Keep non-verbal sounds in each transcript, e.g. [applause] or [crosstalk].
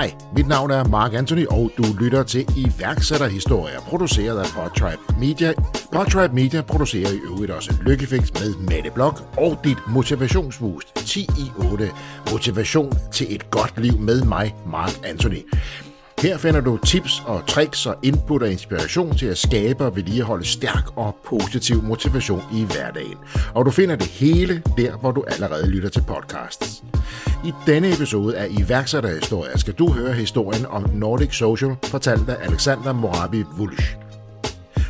Hej, mit navn er Mark Anthony, og du lytter til iværksætterhistorier, produceret af Podtribe Media. Podtribe Media producerer i øvrigt også Lykkefix med Mette Blok og dit motivationsboost 10 i 8. Motivation til et godt liv med mig, Mark Anthony. Her finder du tips og tricks og input og inspiration til at skabe og vedligeholde stærk og positiv motivation i hverdagen. Og du finder det hele der, hvor du allerede lytter til podcasts. I denne episode af iværksætterhistorier skal du høre historien om Nordic Social, fortalt af Alexander Morabi Wulsch.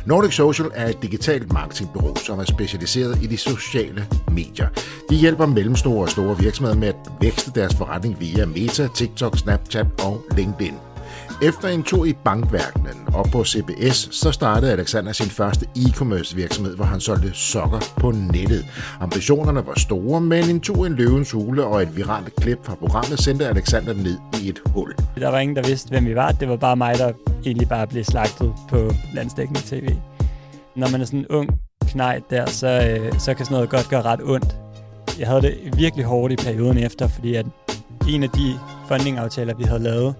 Nordic Social er et digitalt marketingbureau, som er specialiseret i de sociale medier. De hjælper mellemstore og store virksomheder med at vækste deres forretning via Meta, TikTok, Snapchat og LinkedIn. Efter en tur i bankverdenen og på CBS, så startede Alexander sin første e-commerce virksomhed, hvor han solgte sokker på nettet. Ambitionerne var store, men en tur i en løvens hule og et viralt klip fra programmet sendte Alexander ned i et hul. Der var ingen, der vidste, hvem vi var. Det var bare mig, der egentlig bare blev slagtet på landsdækkende tv. Når man er sådan en ung knejt der, så, øh, så kan sådan noget godt gøre ret ondt. Jeg havde det virkelig hårdt i perioden efter, fordi at en af de funding-aftaler, vi havde lavet,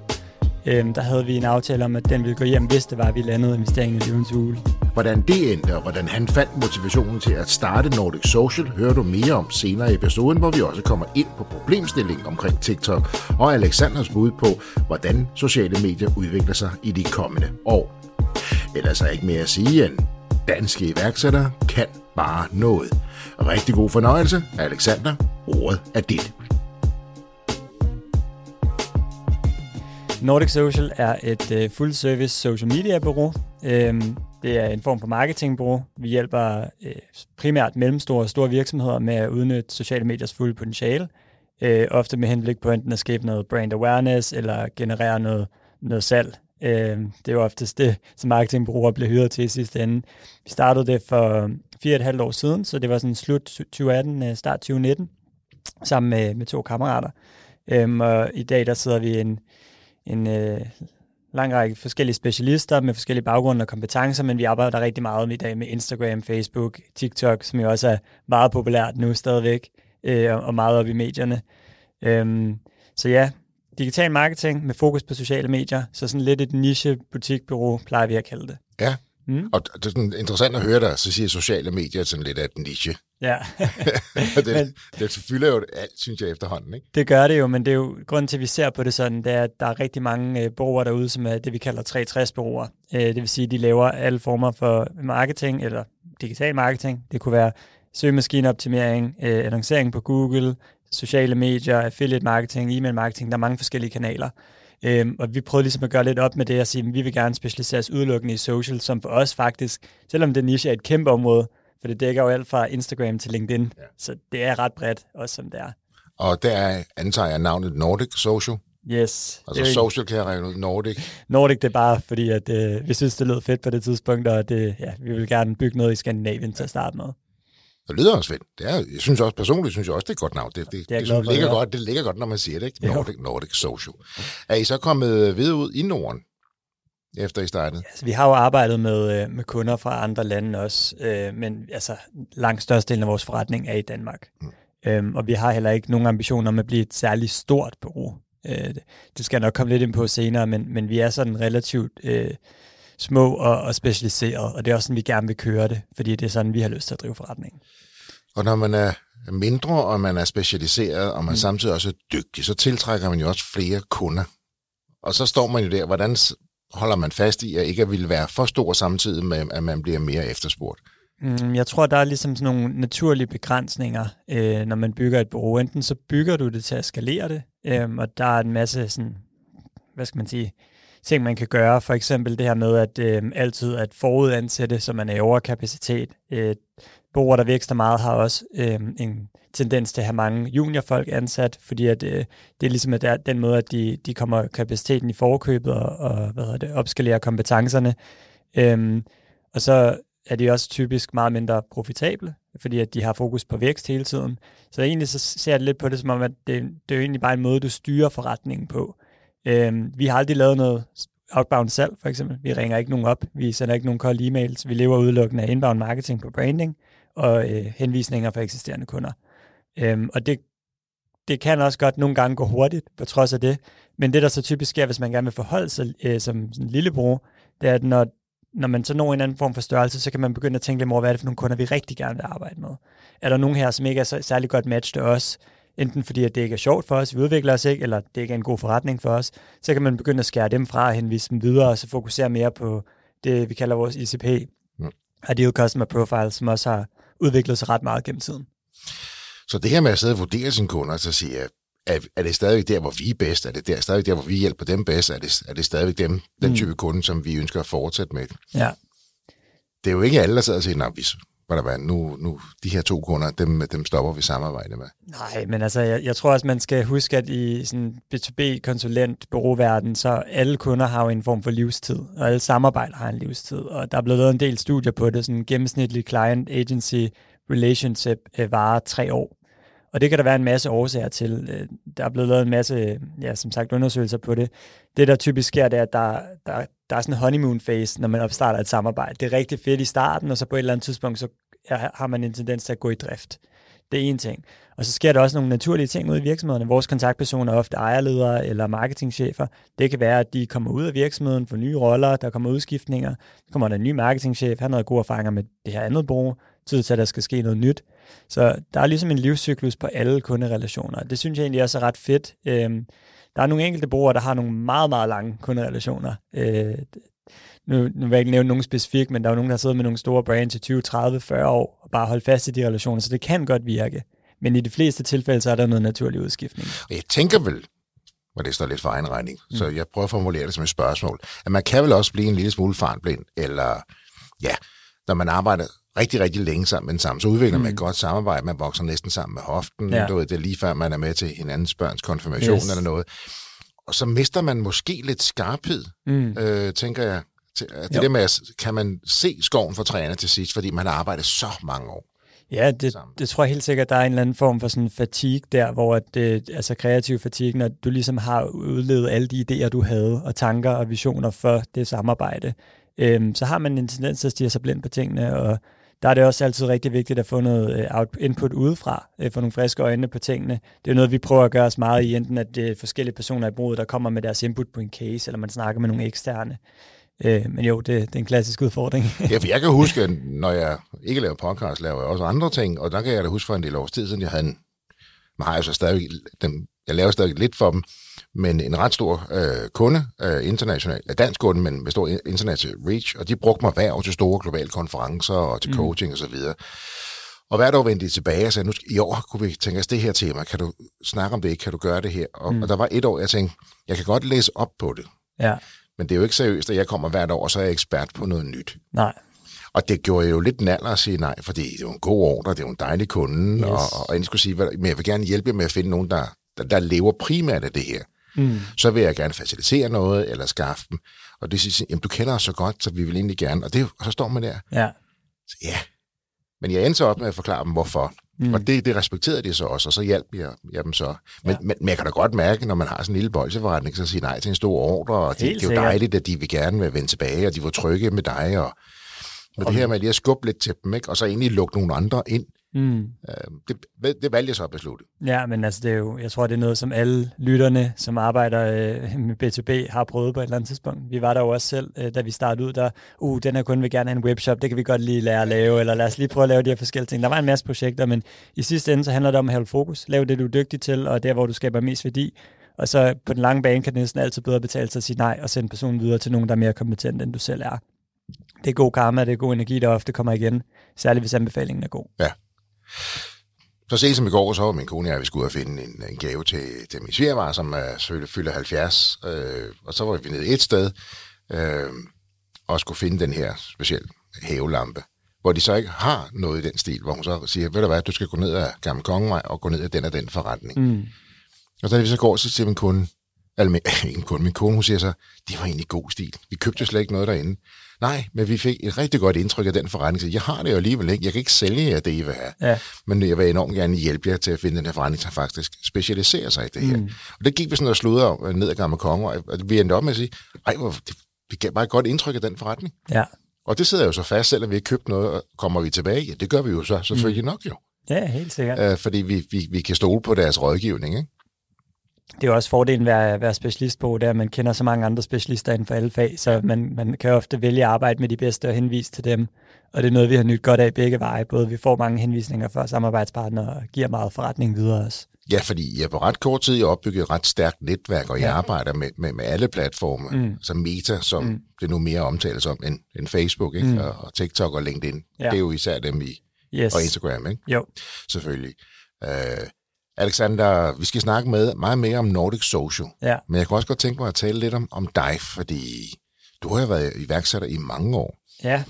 Øhm, der havde vi en aftale om, at den ville gå hjem, hvis det var, at vi landede investeringen i løvens hule. Hvordan det endte, og hvordan han fandt motivationen til at starte Nordic Social, hører du mere om senere i episoden, hvor vi også kommer ind på problemstillingen omkring TikTok og Alexanders bud på, hvordan sociale medier udvikler sig i de kommende år. Ellers er ikke mere at sige end, danske iværksættere kan bare noget. Rigtig god fornøjelse, Alexander. Ordet er dit. Nordic Social er et uh, full service social media bureau. Um, det er en form for marketingbureau. Vi hjælper uh, primært mellemstore og store virksomheder med at udnytte sociale mediers fulde potentiale. Uh, ofte med henblik på enten at skabe noget brand awareness eller generere noget, noget salg. Uh, det er jo oftest det, som marketingbureauer bliver hyret til i sidste ende. Vi startede det for fire og et halvt år siden, så det var sådan slut 2018, start 2019, sammen med, med to kammerater. Um, og i dag der sidder vi en en øh, lang række forskellige specialister med forskellige baggrunde og kompetencer, men vi arbejder rigtig meget i dag med Instagram, Facebook, TikTok, som jo også er meget populært nu stadigvæk, øh, og meget op i medierne. Øhm, så ja, digital marketing med fokus på sociale medier, så sådan lidt et niche butikbureau, plejer vi at kalde det. Ja, Mm. Og det er sådan interessant at høre dig, så siger sociale medier sådan lidt af et niche. Ja. [laughs] det, men, det fylder jo alt, synes jeg, efterhånden. Ikke? Det gør det jo, men det er jo grunden til, at vi ser på det sådan, det er, at der er rigtig mange øh, bureauer derude, som er det, vi kalder 360-bureauer. Øh, det vil sige, at de laver alle former for marketing, eller digital marketing. Det kunne være søgemaskineoptimering, øh, annoncering på Google, sociale medier, affiliate marketing, e-mail marketing. Der er mange forskellige kanaler. Øhm, og vi prøvede ligesom at gøre lidt op med det og sige, at vi vil gerne specialisere os udelukkende i social, som for os faktisk, selvom det niche er et kæmpe område, for det dækker jo alt fra Instagram til LinkedIn, ja. så det er ret bredt, også som det er. Og der antager jeg navnet Nordic Social? Yes. Altså det social kan jeg regne ud, Nordic? Nordic, det er bare fordi, at øh, vi synes, det lød fedt på det tidspunkt, og det, ja, vi vil gerne bygge noget i Skandinavien til at starte med. Det lyder også fedt. Det er, jeg synes også personligt, synes jeg også, det er et godt navn. Det, det, det, det, ligger godt, det ligger godt, når man siger det, ikke? Nordic, Nordic Social. Er I så kommet videre ud i Norden? efter I startede? Altså, vi har jo arbejdet med, øh, med kunder fra andre lande også, øh, men altså, langt størstedelen af vores forretning er i Danmark. Mm. Øhm, og vi har heller ikke nogen ambitioner om at blive et særligt stort bureau. Øh, det skal jeg nok komme lidt ind på senere, men, men vi er sådan relativt øh, små og, og specialiseret, og det er også sådan, vi gerne vil køre det, fordi det er sådan, vi har lyst til at drive forretningen. Og når man er mindre, og man er specialiseret, og man mm. samtidig også er dygtig, så tiltrækker man jo også flere kunder. Og så står man jo der, hvordan holder man fast i, at ikke at ville være for stor samtidig med, at man bliver mere efterspurgt? Mm, jeg tror, der er ligesom sådan nogle naturlige begrænsninger, øh, når man bygger et bureau. Enten så bygger du det til at skalere det, øh, og der er en masse sådan, hvad skal man sige, ting, man kan gøre. For eksempel det her med at øh, altid at forudansætte, så man er i overkapacitet. Øh, bureauer, der vækster meget, har også øh, en tendens til at have mange juniorfolk ansat, fordi at, øh, det er ligesom at det er den måde, at de, de kommer kapaciteten i forkøbet og, og hvad hedder det, opskalerer kompetencerne. Øh, og så er de også typisk meget mindre profitable, fordi at de har fokus på vækst hele tiden. Så egentlig så ser jeg lidt på det som om, at det, det er jo egentlig bare en måde, du styrer forretningen på. Øhm, vi har aldrig lavet noget outbound salg, for eksempel. Vi ringer ikke nogen op, vi sender ikke nogen kold e-mails, vi lever udelukkende af inbound marketing på branding og øh, henvisninger fra eksisterende kunder. Øhm, og det, det kan også godt nogle gange gå hurtigt, på trods af det. Men det, der så typisk sker, hvis man gerne vil forholde sig øh, som sådan en lille bruger, det er, at når, når man så når en anden form for størrelse, så kan man begynde at tænke lidt over, hvad er det for nogle kunder, vi rigtig gerne vil arbejde med. Er der nogen her, som ikke er så særlig godt match til os, enten fordi at det ikke er sjovt for os, vi udvikler os ikke, eller det ikke er en god forretning for os, så kan man begynde at skære dem fra og henvise dem videre, og så fokusere mere på det, vi kalder vores ICP, mm. Ideal Customer Profile, som også har udviklet sig ret meget gennem tiden. Så det her med at sidde og vurdere sine kunder, så sige, er, er det stadigvæk der, hvor vi er bedst? Er det der, stadigvæk der, hvor vi hjælper dem bedst? Er det, er det stadigvæk dem, den mm. type kunde, som vi ønsker at fortsætte med? Ja. Det er jo ikke alle, der sidder og siger, at vi, hvad nu, nu, de her to kunder, dem, dem stopper vi samarbejde med. Nej, men altså, jeg, jeg tror også, man skal huske, at i sådan B2B-konsulent bureauverden, så alle kunder har jo en form for livstid, og alle samarbejder har en livstid, og der er blevet lavet en del studier på det, sådan en gennemsnitlig client agency relationship øh, varer tre år. Og det kan der være en masse årsager til. Øh, der er blevet lavet en masse, ja, som sagt, undersøgelser på det. Det, der typisk sker, det er, at der, der, der er sådan en honeymoon phase, når man opstarter et samarbejde. Det er rigtig fedt i starten, og så på et eller andet tidspunkt, så har man en tendens til at gå i drift. Det er en ting. Og så sker der også nogle naturlige ting ud i virksomhederne. Vores kontaktpersoner er ofte ejerledere eller marketingchefer. Det kan være, at de kommer ud af virksomheden for nye roller, der kommer udskiftninger. Der kommer der en ny marketingchef, han har gode erfaringer med det her andet bureau, tid til, at der skal ske noget nyt. Så der er ligesom en livscyklus på alle kunderelationer. Det synes jeg egentlig også er ret fedt. Øhm, der er nogle enkelte brugere, der har nogle meget, meget lange kunderelationer. Øh, nu, nu vil jeg ikke nævne nogen specifik, men der er jo nogen, der sidder med nogle store brands i 20, 30, 40 år og bare holde fast i de relationer, så det kan godt virke. Men i de fleste tilfælde, så er der noget naturlig udskiftning. Og jeg tænker vel, og det står lidt for egen regning, mm. så jeg prøver at formulere det som et spørgsmål, at man kan vel også blive en lille smule farnblind, eller ja, når man arbejder rigtig, rigtig længe sammen med den samme, så udvikler mm. man et godt samarbejde, man vokser næsten sammen med hoften, ja. du ved, det er lige før man er med til hinandens børns konfirmation yes. eller noget, og så mister man måske lidt skarphed, mm. øh, tænker jeg. Det jo. det med, kan man se skoven for træerne til sidst, fordi man har arbejdet så mange år. Ja, det, det tror jeg helt sikkert, der er en eller anden form for sådan fatigue der, hvor det, altså kreativ fatigue, når du ligesom har udlevet alle de idéer, du havde, og tanker og visioner for det samarbejde, øhm, så har man en tendens til at stige sig blind på tingene, og der er det også altid rigtig vigtigt at få noget øh, input udefra, øh, få nogle friske øjne på tingene. Det er noget, vi prøver at gøre os meget i, enten at det er forskellige personer i bruget, der kommer med deres input på en case, eller man snakker med nogle eksterne. Øh, men jo, det, det er en klassisk udfordring. [laughs] ja, for jeg kan huske, når jeg ikke laver podcast, laver jeg også andre ting, og der kan jeg da huske for en del års tid siden, jeg havde en, man har jo så stadig dem, jeg laver stadig lidt for dem, men en ret stor øh, kunde, øh, international, dansk kunde, men med stor international reach, og de brugte mig hver år til store globale konferencer og til mm. coaching osv. Og, og hvert år vendte de tilbage og sagde, nu i år kunne vi tænke os det her tema, kan du snakke om det, kan du gøre det her? Og, mm. og der var et år, jeg tænkte, jeg kan godt læse op på det. Ja. Men det er jo ikke seriøst, at jeg kommer hvert år, og så er jeg ekspert på noget nyt. Nej. Og det gjorde jeg jo lidt naller at sige nej, fordi det er jo en god ordre, det er jo en dejlig kunde, yes. og, og, og jeg skulle sige, men jeg vil gerne hjælpe jer med at finde nogen, der, der, der lever primært af det her. Mm. Så vil jeg gerne facilitere noget, eller skaffe dem. Og det siger, jamen du kender os så godt, så vi vil egentlig gerne. Og, det, og så står man der. Ja. Så, ja. Men jeg endte så op med at forklare dem, hvorfor. Mm. Og det, det respekterede de så også, og så hjalp jeg, jeg dem så. Men, ja. men, men jeg kan da godt mærke, når man har sådan en lille bolseforretning, så siger nej til en stor ordre, og det, det er jo dejligt, at de vil gerne vil vende tilbage, og de var trygge med dig, og, og det her med lige at skubbe lidt til dem, ikke? og så egentlig lukke nogle andre ind, Mm. Øh, det, det valgte jeg så at beslutte. Ja, men altså det er jo, jeg tror, det er noget, som alle lytterne, som arbejder øh, med B2B, har prøvet på et eller andet tidspunkt. Vi var der jo også selv, øh, da vi startede ud, der, uh, den her kunde vil gerne have en webshop, det kan vi godt lige lære at lave, eller lad os lige prøve at lave de her forskellige ting. Der var en masse projekter, men i sidste ende, så handler det om at have fokus. Lave det, du er dygtig til, og der, hvor du skaber mest værdi. Og så på den lange bane kan det næsten altid bedre betale sig at sige nej, og sende personen videre til nogen, der er mere kompetent, end du selv er. Det er god karma, det er god energi, der ofte kommer igen, særligt hvis anbefalingen er god. Ja, så sent som i går, så var min kone og jeg, vi skulle ud og finde en, en gave til, til min svigermar, som er selvfølgelig fylder 70. Øh, og så var vi nede et sted, øh, og skulle finde den her specielle havelampe, hvor de så ikke har noget i den stil, hvor hun så siger, ved du hvad, du skal gå ned ad Gamle Kongevej og gå ned ad den og den forretning. Mm. Og så da vi så går, så siger min kone, eller [laughs] min, min kone, min kone, hun siger så, det var egentlig god stil. Vi købte slet ikke noget derinde. Nej, men vi fik et rigtig godt indtryk af den forretning. Så jeg har det jo alligevel ikke. Jeg kan ikke sælge jer det, I vil have. Ja. Men jeg vil enormt gerne hjælpe jer til at finde den her forretning, som faktisk specialiserer sig i det her. Mm. Og det gik vi sådan og sludder om øh, ned ad Gamle Konge, og vi endte op med at sige, ej, hvor, det, det gav bare et godt indtryk af den forretning. Ja. Og det sidder jo så fast, selvom vi ikke købt noget, kommer vi tilbage? Ja, det gør vi jo så selvfølgelig mm. nok jo. Ja, helt sikkert. Øh, fordi vi, vi, vi kan stole på deres rådgivning, ikke? Det er jo også fordelen ved at være specialist på, det er, at man kender så mange andre specialister inden for alle fag, så man, man kan ofte vælge at arbejde med de bedste og henvise til dem. Og det er noget, vi har nyt godt af begge veje. Både vi får mange henvisninger fra samarbejdspartnere og giver meget forretning videre også. Ja, fordi jeg på ret kort tid har opbygget et ret stærkt netværk, og jeg ja. arbejder med, med, med alle platforme, mm. som Meta, som mm. det nu mere omtales om, end, end Facebook, ikke? Mm. Og, og TikTok og LinkedIn. Ja. Det er jo især dem i, yes. og Instagram, ikke? Jo. Selvfølgelig. Uh, Alexander, vi skal snakke med meget mere om Nordic Social, ja. men jeg kunne også godt tænke mig at tale lidt om, om dig, fordi du har jo været iværksætter i mange år. Ja.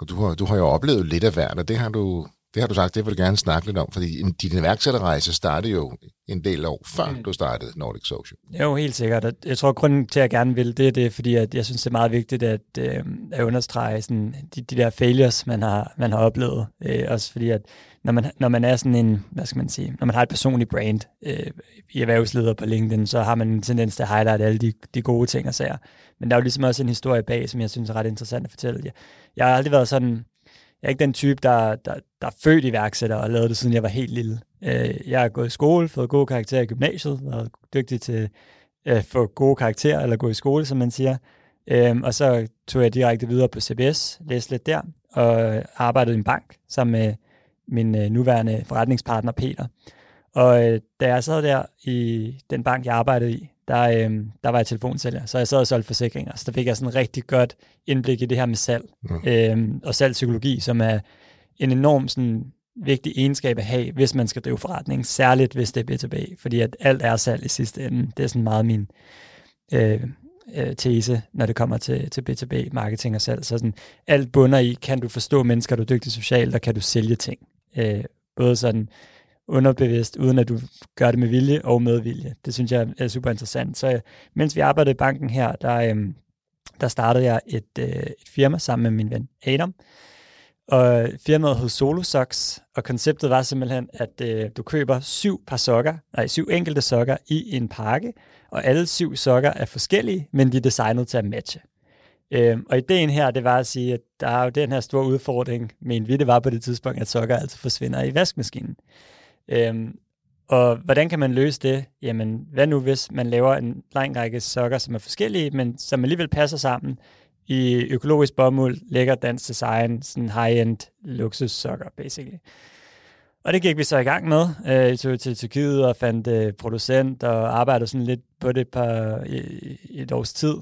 Og du har, du har jo oplevet lidt af hvert, og det har du det har du sagt, det vil du gerne snakke lidt om, fordi din iværksætterrejse startede jo en del år før mm. du startede Nordic Social. Jo, helt sikkert. Jeg tror, grunden til, at jeg gerne vil det, det er, fordi at jeg synes, det er meget vigtigt at, øh, at understrege sådan, de, de der failures, man har, man har oplevet. Øh, også fordi, at når man, når man er sådan en, hvad skal man sige, når man har et personligt brand øh, i erhvervsleder på LinkedIn, så har man en tendens til at highlight alle de, de gode ting og sager. Men der er jo ligesom også en historie bag, som jeg synes er ret interessant at fortælle. Jeg, jeg har aldrig været sådan jeg er ikke den type, der, der, der er født iværksætter og lavede det, siden jeg var helt lille. Øh, jeg har gået i skole, fået gode karakterer i gymnasiet, været dygtig til at øh, få gode karakterer, eller gå i skole, som man siger. Øh, og så tog jeg direkte videre på CBS, læste lidt der, og arbejdede i en bank sammen med min nuværende forretningspartner Peter. Og da jeg sad der i den bank, jeg arbejdede i, der, øh, der var jeg telefonsælger, så jeg sad og solgte forsikringer. Så der fik jeg sådan rigtig godt indblik i det her med salg mm. øh, og salgspsykologi, som er en enorm sådan, vigtig egenskab at have, hvis man skal drive forretning, særligt hvis det er B2B, fordi at alt er salg i sidste ende. Det er sådan meget min øh, øh, tese, når det kommer til, til B2B, marketing og salg. Så sådan, alt bunder i, kan du forstå mennesker, du er dygtig socialt, og kan du sælge ting. Øh, både sådan underbevidst, uden at du gør det med vilje og med vilje. Det synes jeg er super interessant. Så øh, mens vi arbejdede i banken her, der, øh, der startede jeg et, øh, et firma sammen med min ven Adam. Og firmaet hed Solo Socks, og konceptet var simpelthen, at øh, du køber syv par sokker, nej, syv enkelte sokker i en pakke, og alle syv sokker er forskellige, men de er designet til at matche. Øhm, og ideen her, det var at sige, at der er jo den her store udfordring, men vi det var på det tidspunkt, at sokker altså forsvinder i vaskemaskinen. Øhm, og hvordan kan man løse det? Jamen, hvad nu hvis man laver en lang række sokker, som er forskellige, men som alligevel passer sammen i økologisk bomuld, lækker dansk design, sådan high-end luksussokker, basically. Og det gik vi så i gang med. Øh, vi jeg tog til Tyrkiet og fandt øh, producent og arbejdede sådan lidt på det par, i, et års tid.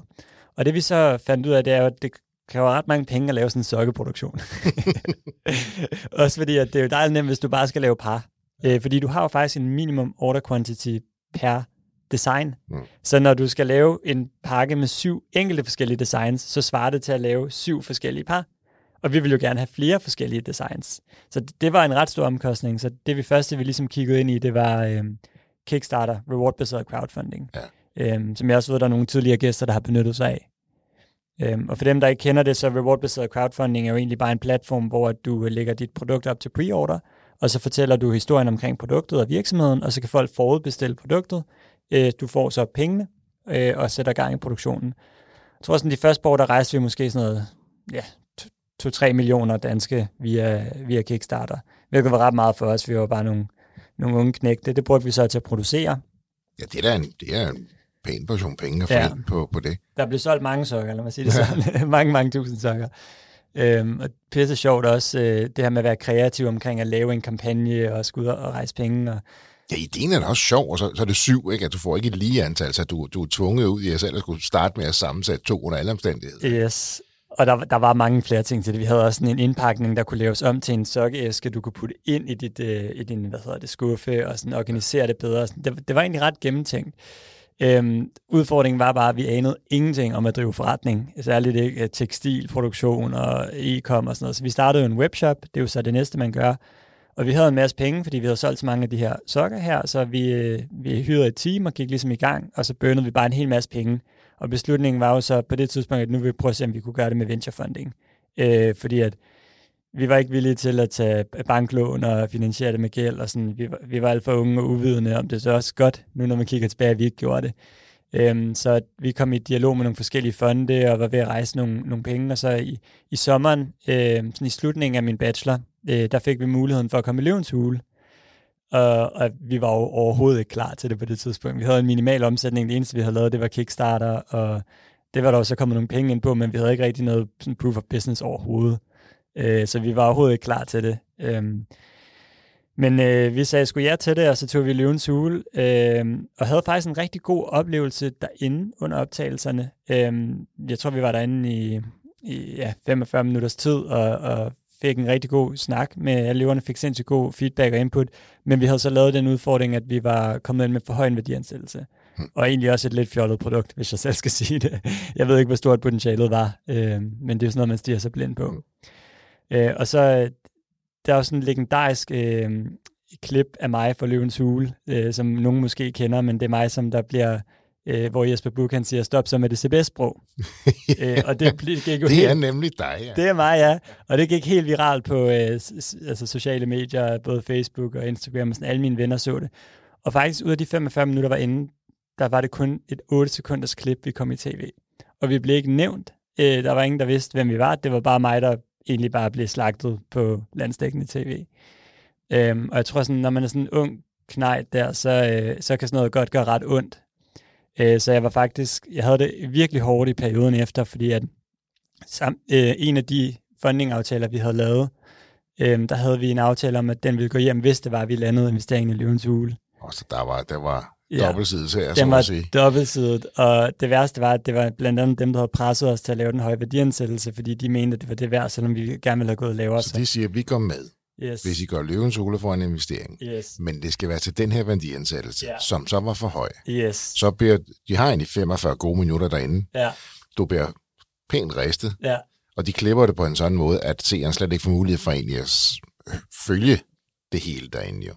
Og det vi så fandt ud af, det er jo, at det kræver ret mange penge at lave sådan en sokkeproduktion. [laughs] Også fordi, at det er jo dejligt nemt, hvis du bare skal lave par. Øh, fordi du har jo faktisk en minimum order quantity per design. Mm. Så når du skal lave en pakke med syv enkelte forskellige designs, så svarer det til at lave syv forskellige par. Og vi vil jo gerne have flere forskellige designs. Så det, det var en ret stor omkostning. Så det vi første, vi ligesom kiggede ind i, det var øhm, Kickstarter, reward-baseret crowdfunding. Ja. Øhm, som jeg også ved, der er nogle tidligere gæster, der har benyttet sig af. Øhm, og for dem, der ikke kender det, så reward-baseret crowdfunding er jo egentlig bare en platform, hvor du lægger dit produkt op til pre-order, og så fortæller du historien omkring produktet og virksomheden, og så kan folk forudbestille produktet. Øh, du får så pengene øh, og sætter gang i produktionen. Jeg tror sådan, de første år, der rejste vi måske sådan noget, ja, 2-3 millioner danske via, via Kickstarter, hvilket var ret meget for os. Vi var bare nogle, nogle unge knægte. Det brugte vi så til at producere. Ja, det er, en, det er en pæn portion penge at få ja. på, på det. Der blev solgt mange sokker, lad mig sige det sådan. [laughs] [laughs] mange, mange tusind sokker. Øhm, og pisse sjovt også, øh, det her med at være kreativ omkring at lave en kampagne og skulle ud og rejse penge. Og... Ja, ideen er da også sjov, og så, så er det syv, ikke? at du får ikke et lige antal, så du, du er tvunget ud i at selv at skulle starte med at sammensætte to under alle omstændigheder. Yes, og der, der var mange flere ting til det. Vi havde også sådan en indpakning, der kunne laves om til en sokkeæske, du kunne putte ind i, dit, øh, i din hvad hedder det, skuffe og sådan organisere det bedre. Det, det var egentlig ret gennemtænkt. Øhm, udfordringen var bare, at vi anede ingenting om at drive forretning, særligt ikke øh, tekstilproduktion og e-com og sådan noget. Så vi startede en webshop, det er jo så det næste, man gør. Og vi havde en masse penge, fordi vi havde solgt så mange af de her sokker her, så vi, øh, vi hyrede et team og gik ligesom i gang, og så bønnede vi bare en hel masse penge. Og beslutningen var jo så på det tidspunkt, at nu vil vi prøve at se, om vi kunne gøre det med venture funding. Øh, fordi at vi var ikke villige til at tage banklån og finansiere det med gæld, og sådan, vi, var, vi var alt for unge og uvidende om det, så også godt, nu når man kigger tilbage, at vi ikke gjorde det. Øhm, så vi kom i dialog med nogle forskellige fonde, og var ved at rejse nogle, nogle penge, og så i, i sommeren, øh, sådan i slutningen af min bachelor, øh, der fik vi muligheden for at komme i løvens hule. og, og vi var jo overhovedet ikke klar til det på det tidspunkt. Vi havde en minimal omsætning. Det eneste, vi havde lavet, det var Kickstarter, og det var der også kommet nogle penge ind på, men vi havde ikke rigtig noget sådan proof of business overhovedet. Øh, så vi var overhovedet ikke klar til det. Øh, men øh, vi sagde sgu ja til det, og så tog vi løvens hule, øh, og havde faktisk en rigtig god oplevelse derinde under optagelserne. Øh, jeg tror, vi var derinde i, i ja, 45 minutters tid, og, og fik en rigtig god snak med alle eleverne, fik sindssygt god feedback og input, men vi havde så lavet den udfordring, at vi var kommet ind med for høj en værdiansættelse. Hmm. Og egentlig også et lidt fjollet produkt, hvis jeg selv skal sige det. Jeg ved ikke, hvor stort potentialet var, øh, men det er jo sådan noget, man stiger sig blind på. Øh, og så der er også sådan en legendarisk øh, klip af mig for Løvens Hule, øh, som nogen måske kender, men det er mig, som der bliver øh, hvor Jesper Buch han siger, stop så med det CBS-sprog. [laughs] øh, og det, gik jo det helt, er nemlig dig, ja. Det er mig, ja. Og det gik helt viralt på øh, altså sociale medier, både Facebook og Instagram, og sådan alle mine venner så det. Og faktisk ud af de 45 minutter var inde, der var det kun et 8 sekunders klip, vi kom i tv. Og vi blev ikke nævnt. Øh, der var ingen, der vidste, hvem vi var. Det var bare mig, der egentlig bare blev slagtet på landsdækkende tv. Øhm, og jeg tror sådan, når man er sådan en ung knejt der, så, øh, så kan sådan noget godt gøre ret ondt. Øh, så jeg var faktisk, jeg havde det virkelig hårdt i perioden efter, fordi at sam, øh, en af de funding-aftaler, vi havde lavet, øh, der havde vi en aftale om, at den ville gå hjem, hvis det var, at vi landede investeringen i Løvens Hule. Og så der var, der var ja, dobbeltsidet her, så var sige. dobbeltsidet, og det værste var, at det var blandt andet dem, der havde presset os til at lave den høje værdiansættelse, fordi de mente, at det var det værd, selvom vi gerne ville have gået lavere. Så de siger, at vi går med, yes. hvis I går løvens hule for en investering. Yes. Men det skal være til den her værdiansættelse, yeah. som så var for høj. Yes. Så bliver, de har egentlig 45 gode minutter derinde. Ja. Du bliver pænt ristet. Ja. Og de klipper det på en sådan måde, at seeren slet ikke får mulighed for egentlig at følge det hele derinde jo.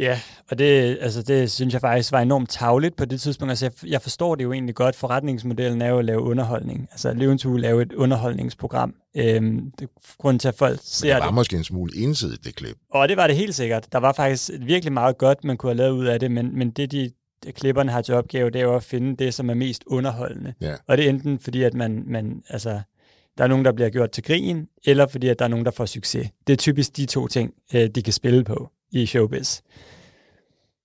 Ja, og det, altså det synes jeg faktisk var enormt tavligt på det tidspunkt. Altså jeg, jeg forstår det jo egentlig godt. Forretningsmodellen er jo at lave underholdning. Altså Løvens Hule er jo et underholdningsprogram. Øhm, det er grunden til, at folk ser det. det var måske en smule ensidigt, det klip. Og det var det helt sikkert. Der var faktisk virkelig meget godt, man kunne have lavet ud af det, men, men det, de klipperne har til opgave, det er jo at finde det, som er mest underholdende. Ja. Og det er enten fordi, at man, man altså, der er nogen, der bliver gjort til grin, eller fordi, at der er nogen, der får succes. Det er typisk de to ting, øh, de kan spille på i showbiz.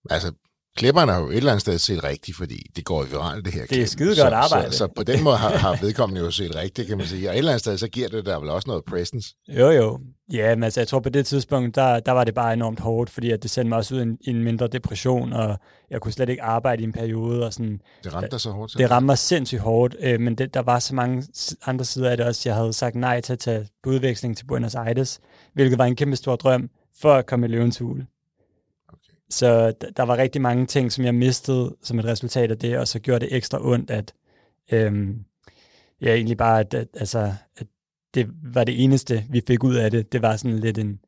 Altså, klipperne har jo et eller andet sted set rigtigt, fordi det går i viralt, det her Det er skide godt arbejde. Så, så, på den måde har, har vedkommende jo set rigtigt, kan man sige. Og et eller andet sted, så giver det der vel også noget presence. Jo, jo. Ja, men altså, jeg tror på det tidspunkt, der, der var det bare enormt hårdt, fordi at det sendte mig også ud i en, en mindre depression, og jeg kunne slet ikke arbejde i en periode. Og sådan, det ramte dig så hårdt? Det ramte mig sindssygt hårdt, øh, men det, der var så mange andre sider af det også. Jeg havde sagt nej til at tage på udveksling til Buenos Aires, hvilket var en kæmpe stor drøm for at komme i løvens hule. Så der var rigtig mange ting, som jeg mistede som et resultat af det, og så gjorde det ekstra ondt, at øhm, ja, egentlig bare, at, at, altså, at det var det eneste, vi fik ud af det. Det var sådan lidt en,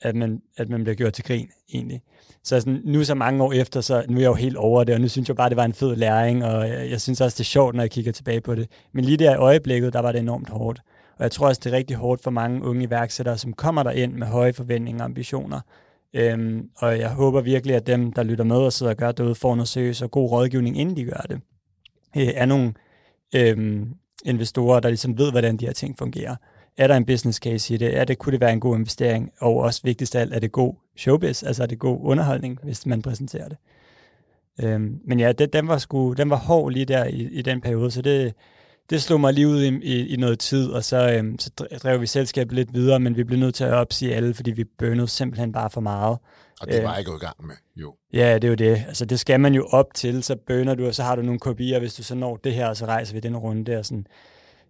at man, at man bliver gjort til grin, egentlig. Så sådan, nu så mange år efter, så nu er jeg jo helt over det, og nu synes jeg bare, det var en fed læring, og jeg, jeg synes også, det er sjovt, når jeg kigger tilbage på det. Men lige der i øjeblikket, der var det enormt hårdt. Og jeg tror også, det er rigtig hårdt for mange unge iværksættere, som kommer der ind med høje forventninger og ambitioner, Øhm, og jeg håber virkelig, at dem, der lytter med og sidder og gør derude, får noget seriøs og god rådgivning, inden de gør det. Øh, er nogle øhm, investorer, der ligesom ved, hvordan de her ting fungerer. Er der en business case i det? Er det, kunne det være en god investering? Og også vigtigst af alt, er det god showbiz? Altså er det god underholdning, hvis man præsenterer det? Øhm, men ja, det, den, var sgu, den var hård lige der i, i den periode, så det, det slog mig lige ud i, i, i noget tid, og så, øhm, så drev vi selskabet lidt videre, men vi blev nødt til at opsige alle, fordi vi bønnede simpelthen bare for meget. Og det var øh, ikke gået i gang med, jo. Ja, det er jo det. Altså, det skal man jo op til, så bønder du, og så har du nogle kopier, hvis du så når det her, og så rejser vi den runde og sådan.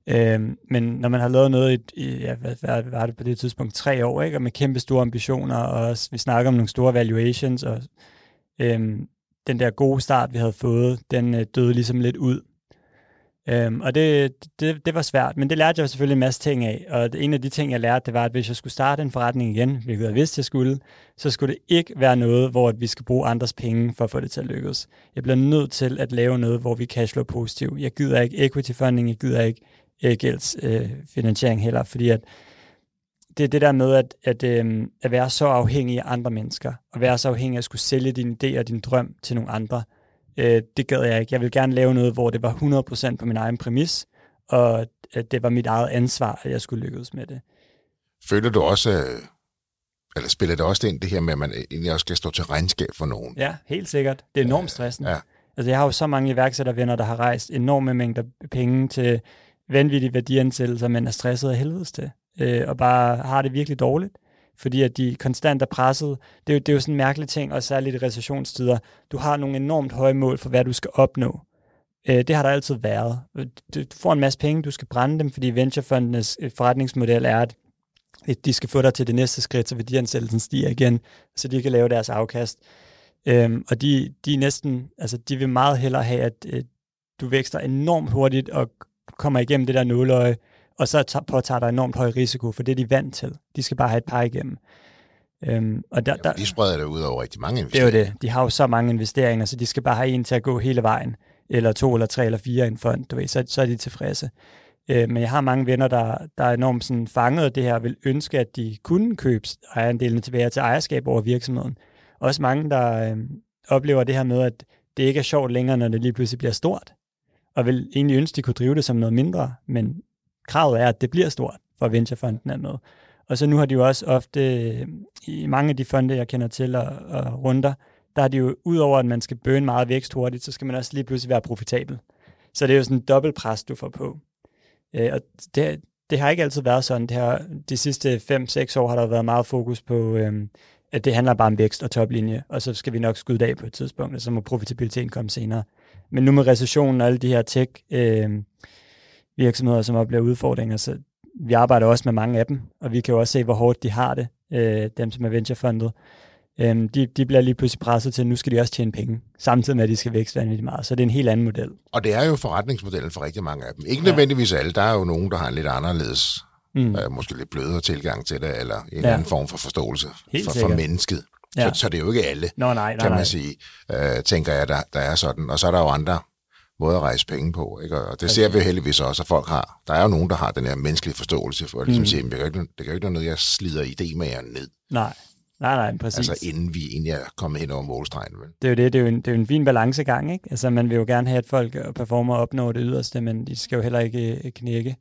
Øhm, men når man har lavet noget i, i ja, hvad, hvad var det på det tidspunkt, tre år, ikke? og med kæmpe store ambitioner, og også, vi snakker om nogle store valuations, og øhm, den der gode start, vi havde fået, den øh, døde ligesom lidt ud. Øhm, og det, det, det var svært, men det lærte jeg selvfølgelig en masse ting af. Og en af de ting, jeg lærte, det var, at hvis jeg skulle starte en forretning igen, hvilket jeg vidste, jeg skulle, så skulle det ikke være noget, hvor vi skal bruge andres penge for at få det til at lykkes. Jeg bliver nødt til at lave noget, hvor vi cashflow positiv. Jeg gider ikke equity funding, jeg gider ikke øh, gældsfinansiering øh, heller, fordi at det er det der med at, at, øh, at være så afhængig af andre mennesker, og være så afhængig af at skulle sælge din idé og din drøm til nogle andre Øh, det gad jeg ikke. Jeg vil gerne lave noget, hvor det var 100% på min egen præmis, og at det var mit eget ansvar, at jeg skulle lykkes med det. Føler du også, eller spiller det også ind, det her med, at man egentlig også skal stå til regnskab for nogen? Ja, helt sikkert. Det er enormt stressende. Ja. Altså, jeg har jo så mange iværksættervenner, der har rejst enorme mængder penge til vanvittige værdiansættelser, men er stresset af helvedes til, øh, og bare har det virkelig dårligt fordi at de konstant er presset. Det er, jo, det er jo sådan en mærkelig ting, og særligt i recessionstider. Du har nogle enormt høje mål for, hvad du skal opnå. Øh, det har der altid været. Du får en masse penge, du skal brænde dem, fordi venturefondenes øh, forretningsmodel er, at de skal få dig til det næste skridt, så værdiansættelsen stiger igen, så de kan lave deres afkast. Øhm, og de, de, er næsten, altså, de vil meget hellere have, at øh, du vækster enormt hurtigt og kommer igennem det der nåløje, og så påtager dig enormt høj risiko, for det er de vant til. De skal bare have et par igennem. Øhm, og der, der, de spreder det ud over rigtig mange investeringer. Det er jo det. De har jo så mange investeringer, så de skal bare have en til at gå hele vejen, eller to, eller tre, eller fire i en fond, du ved, så, så er de tilfredse. Øh, men jeg har mange venner, der, der er enormt sådan fanget af det her, vil ønske, at de kunne købe ejerandelene tilbage til ejerskab over virksomheden. Også mange, der øh, oplever det her med, at det ikke er sjovt længere, når det lige pludselig bliver stort, og vil egentlig ønske, at de kunne drive det som noget mindre, men kravet er, at det bliver stort for venturefonden er noget. Og så nu har de jo også ofte, øh, i mange af de fonde, jeg kender til og, og runder, der er de jo, udover at man skal bøne meget vækst hurtigt, så skal man også lige pludselig være profitabel. Så det er jo sådan en dobbelt pres, du får på. Øh, og det, det har ikke altid været sådan. Det her, de sidste 5-6 år har der været meget fokus på, øh, at det handler bare om vækst og toplinje, og så skal vi nok skyde af på et tidspunkt, og så må profitabiliteten komme senere. Men nu med recessionen og alle de her tech, øh, virksomheder, som oplever udfordringer. Så vi arbejder også med mange af dem, og vi kan jo også se, hvor hårdt de har det, øh, dem som er venturefundet. Øhm, de, de bliver lige pludselig presset til, at nu skal de også tjene penge, samtidig med, at de skal vækste vanvittigt meget. Så det er en helt anden model. Og det er jo forretningsmodellen for rigtig mange af dem. Ikke nødvendigvis alle. Der er jo nogen, der har en lidt anderledes, mm. øh, måske lidt blødere tilgang til det, eller en ja. anden form for forståelse for, for mennesket. Ja. Så, så det er jo ikke alle, Nå, nej, nej, kan man nej. sige, øh, tænker jeg, der, der er sådan. Og så er der jo andre måde at rejse penge på. Ikke? Og det ser vi heldigvis også, at folk har. Der er jo nogen, der har den her menneskelige forståelse for at ligesom mm. sige, det kan, det kan jo ikke være noget, jeg slider idémageren ned. Nej. Nej, nej, præcis. Altså inden vi egentlig er kommet hen over målstregen. Vel? Det er jo det, det er jo, en, det er jo en fin balancegang, ikke? Altså man vil jo gerne have, at folk performer og opnår det yderste, men de skal jo heller ikke øh, knække.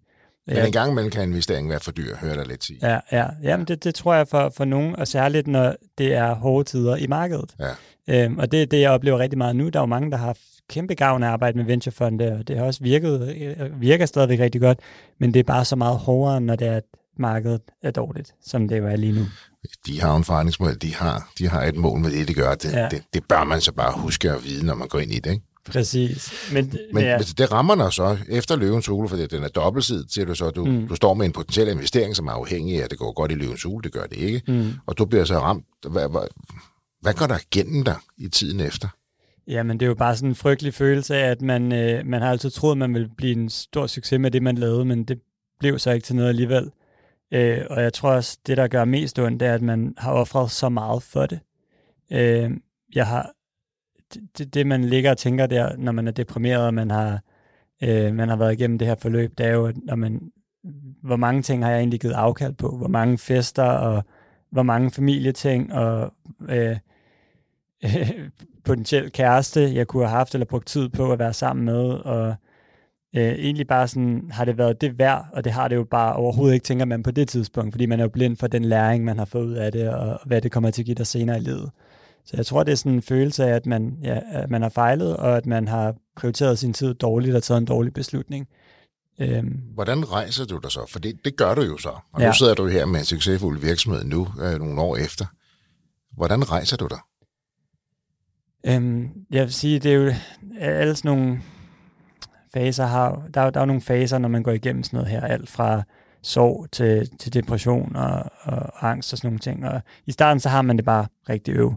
Men en gang imellem kan investeringen være for dyr, hører der lidt sige. Ja, ja. Jamen det, det tror jeg for, for nogen, og særligt når det er hårde tider i markedet. Ja. Øhm, og det er det, jeg oplever rigtig meget nu. Der er jo mange, der har kæmpe gavn at arbejde med venturefonde, og det har også virket, øh, virker stadigvæk rigtig godt, men det er bare så meget hårdere, når det er, at markedet er dårligt, som det jo er lige nu. De har en forretningsmodel, de har, de har et mål med det, de gør. Det, ja. det, det bør man så bare huske at vide, når man går ind i det, ikke? Præcis. Men, men ja. det rammer dig så efter løvens hule, fordi den er dobbeltsidig, siger du så, du, mm. du står med en potentiel investering, som er afhængig af, at det går godt i løvens hule, det gør det ikke, mm. og du bliver så ramt. Hvad, hvad, hvad går der gennem dig i tiden efter? Jamen, det er jo bare sådan en frygtelig følelse af, at man, øh, man har altid troet, at man ville blive en stor succes med det, man lavede, men det blev så ikke til noget alligevel. Øh, og jeg tror også, det, der gør mest ondt, det er, at man har offret så meget for det. Øh, jeg har, det, det, man ligger og tænker der, når man er deprimeret, og man har, øh, man har været igennem det her forløb, det er jo, at når man, hvor mange ting har jeg egentlig givet afkald på? Hvor mange fester, og hvor mange familieting, og øh, øh, [laughs] potentielt kæreste, jeg kunne have haft eller brugt tid på at være sammen med, og øh, egentlig bare sådan, har det været det værd, og det har det jo bare overhovedet ikke, tænker man på det tidspunkt, fordi man er jo blind for den læring, man har fået ud af det, og hvad det kommer til at give dig senere i livet. Så jeg tror, det er sådan en følelse af, at man, ja, at man har fejlet, og at man har prioriteret sin tid dårligt og taget en dårlig beslutning. Øhm. Hvordan rejser du dig så? For det, det gør du jo så. Og ja. nu sidder du her med en succesfuld virksomhed nu, øh, nogle år efter. Hvordan rejser du dig? Øhm, jeg vil sige, det er jo øh, alle sådan nogle faser har, der, der er jo nogle faser, når man går igennem sådan noget her, alt fra sorg til, til depression og, og angst og sådan nogle ting. Og i starten, så har man det bare rigtig øv.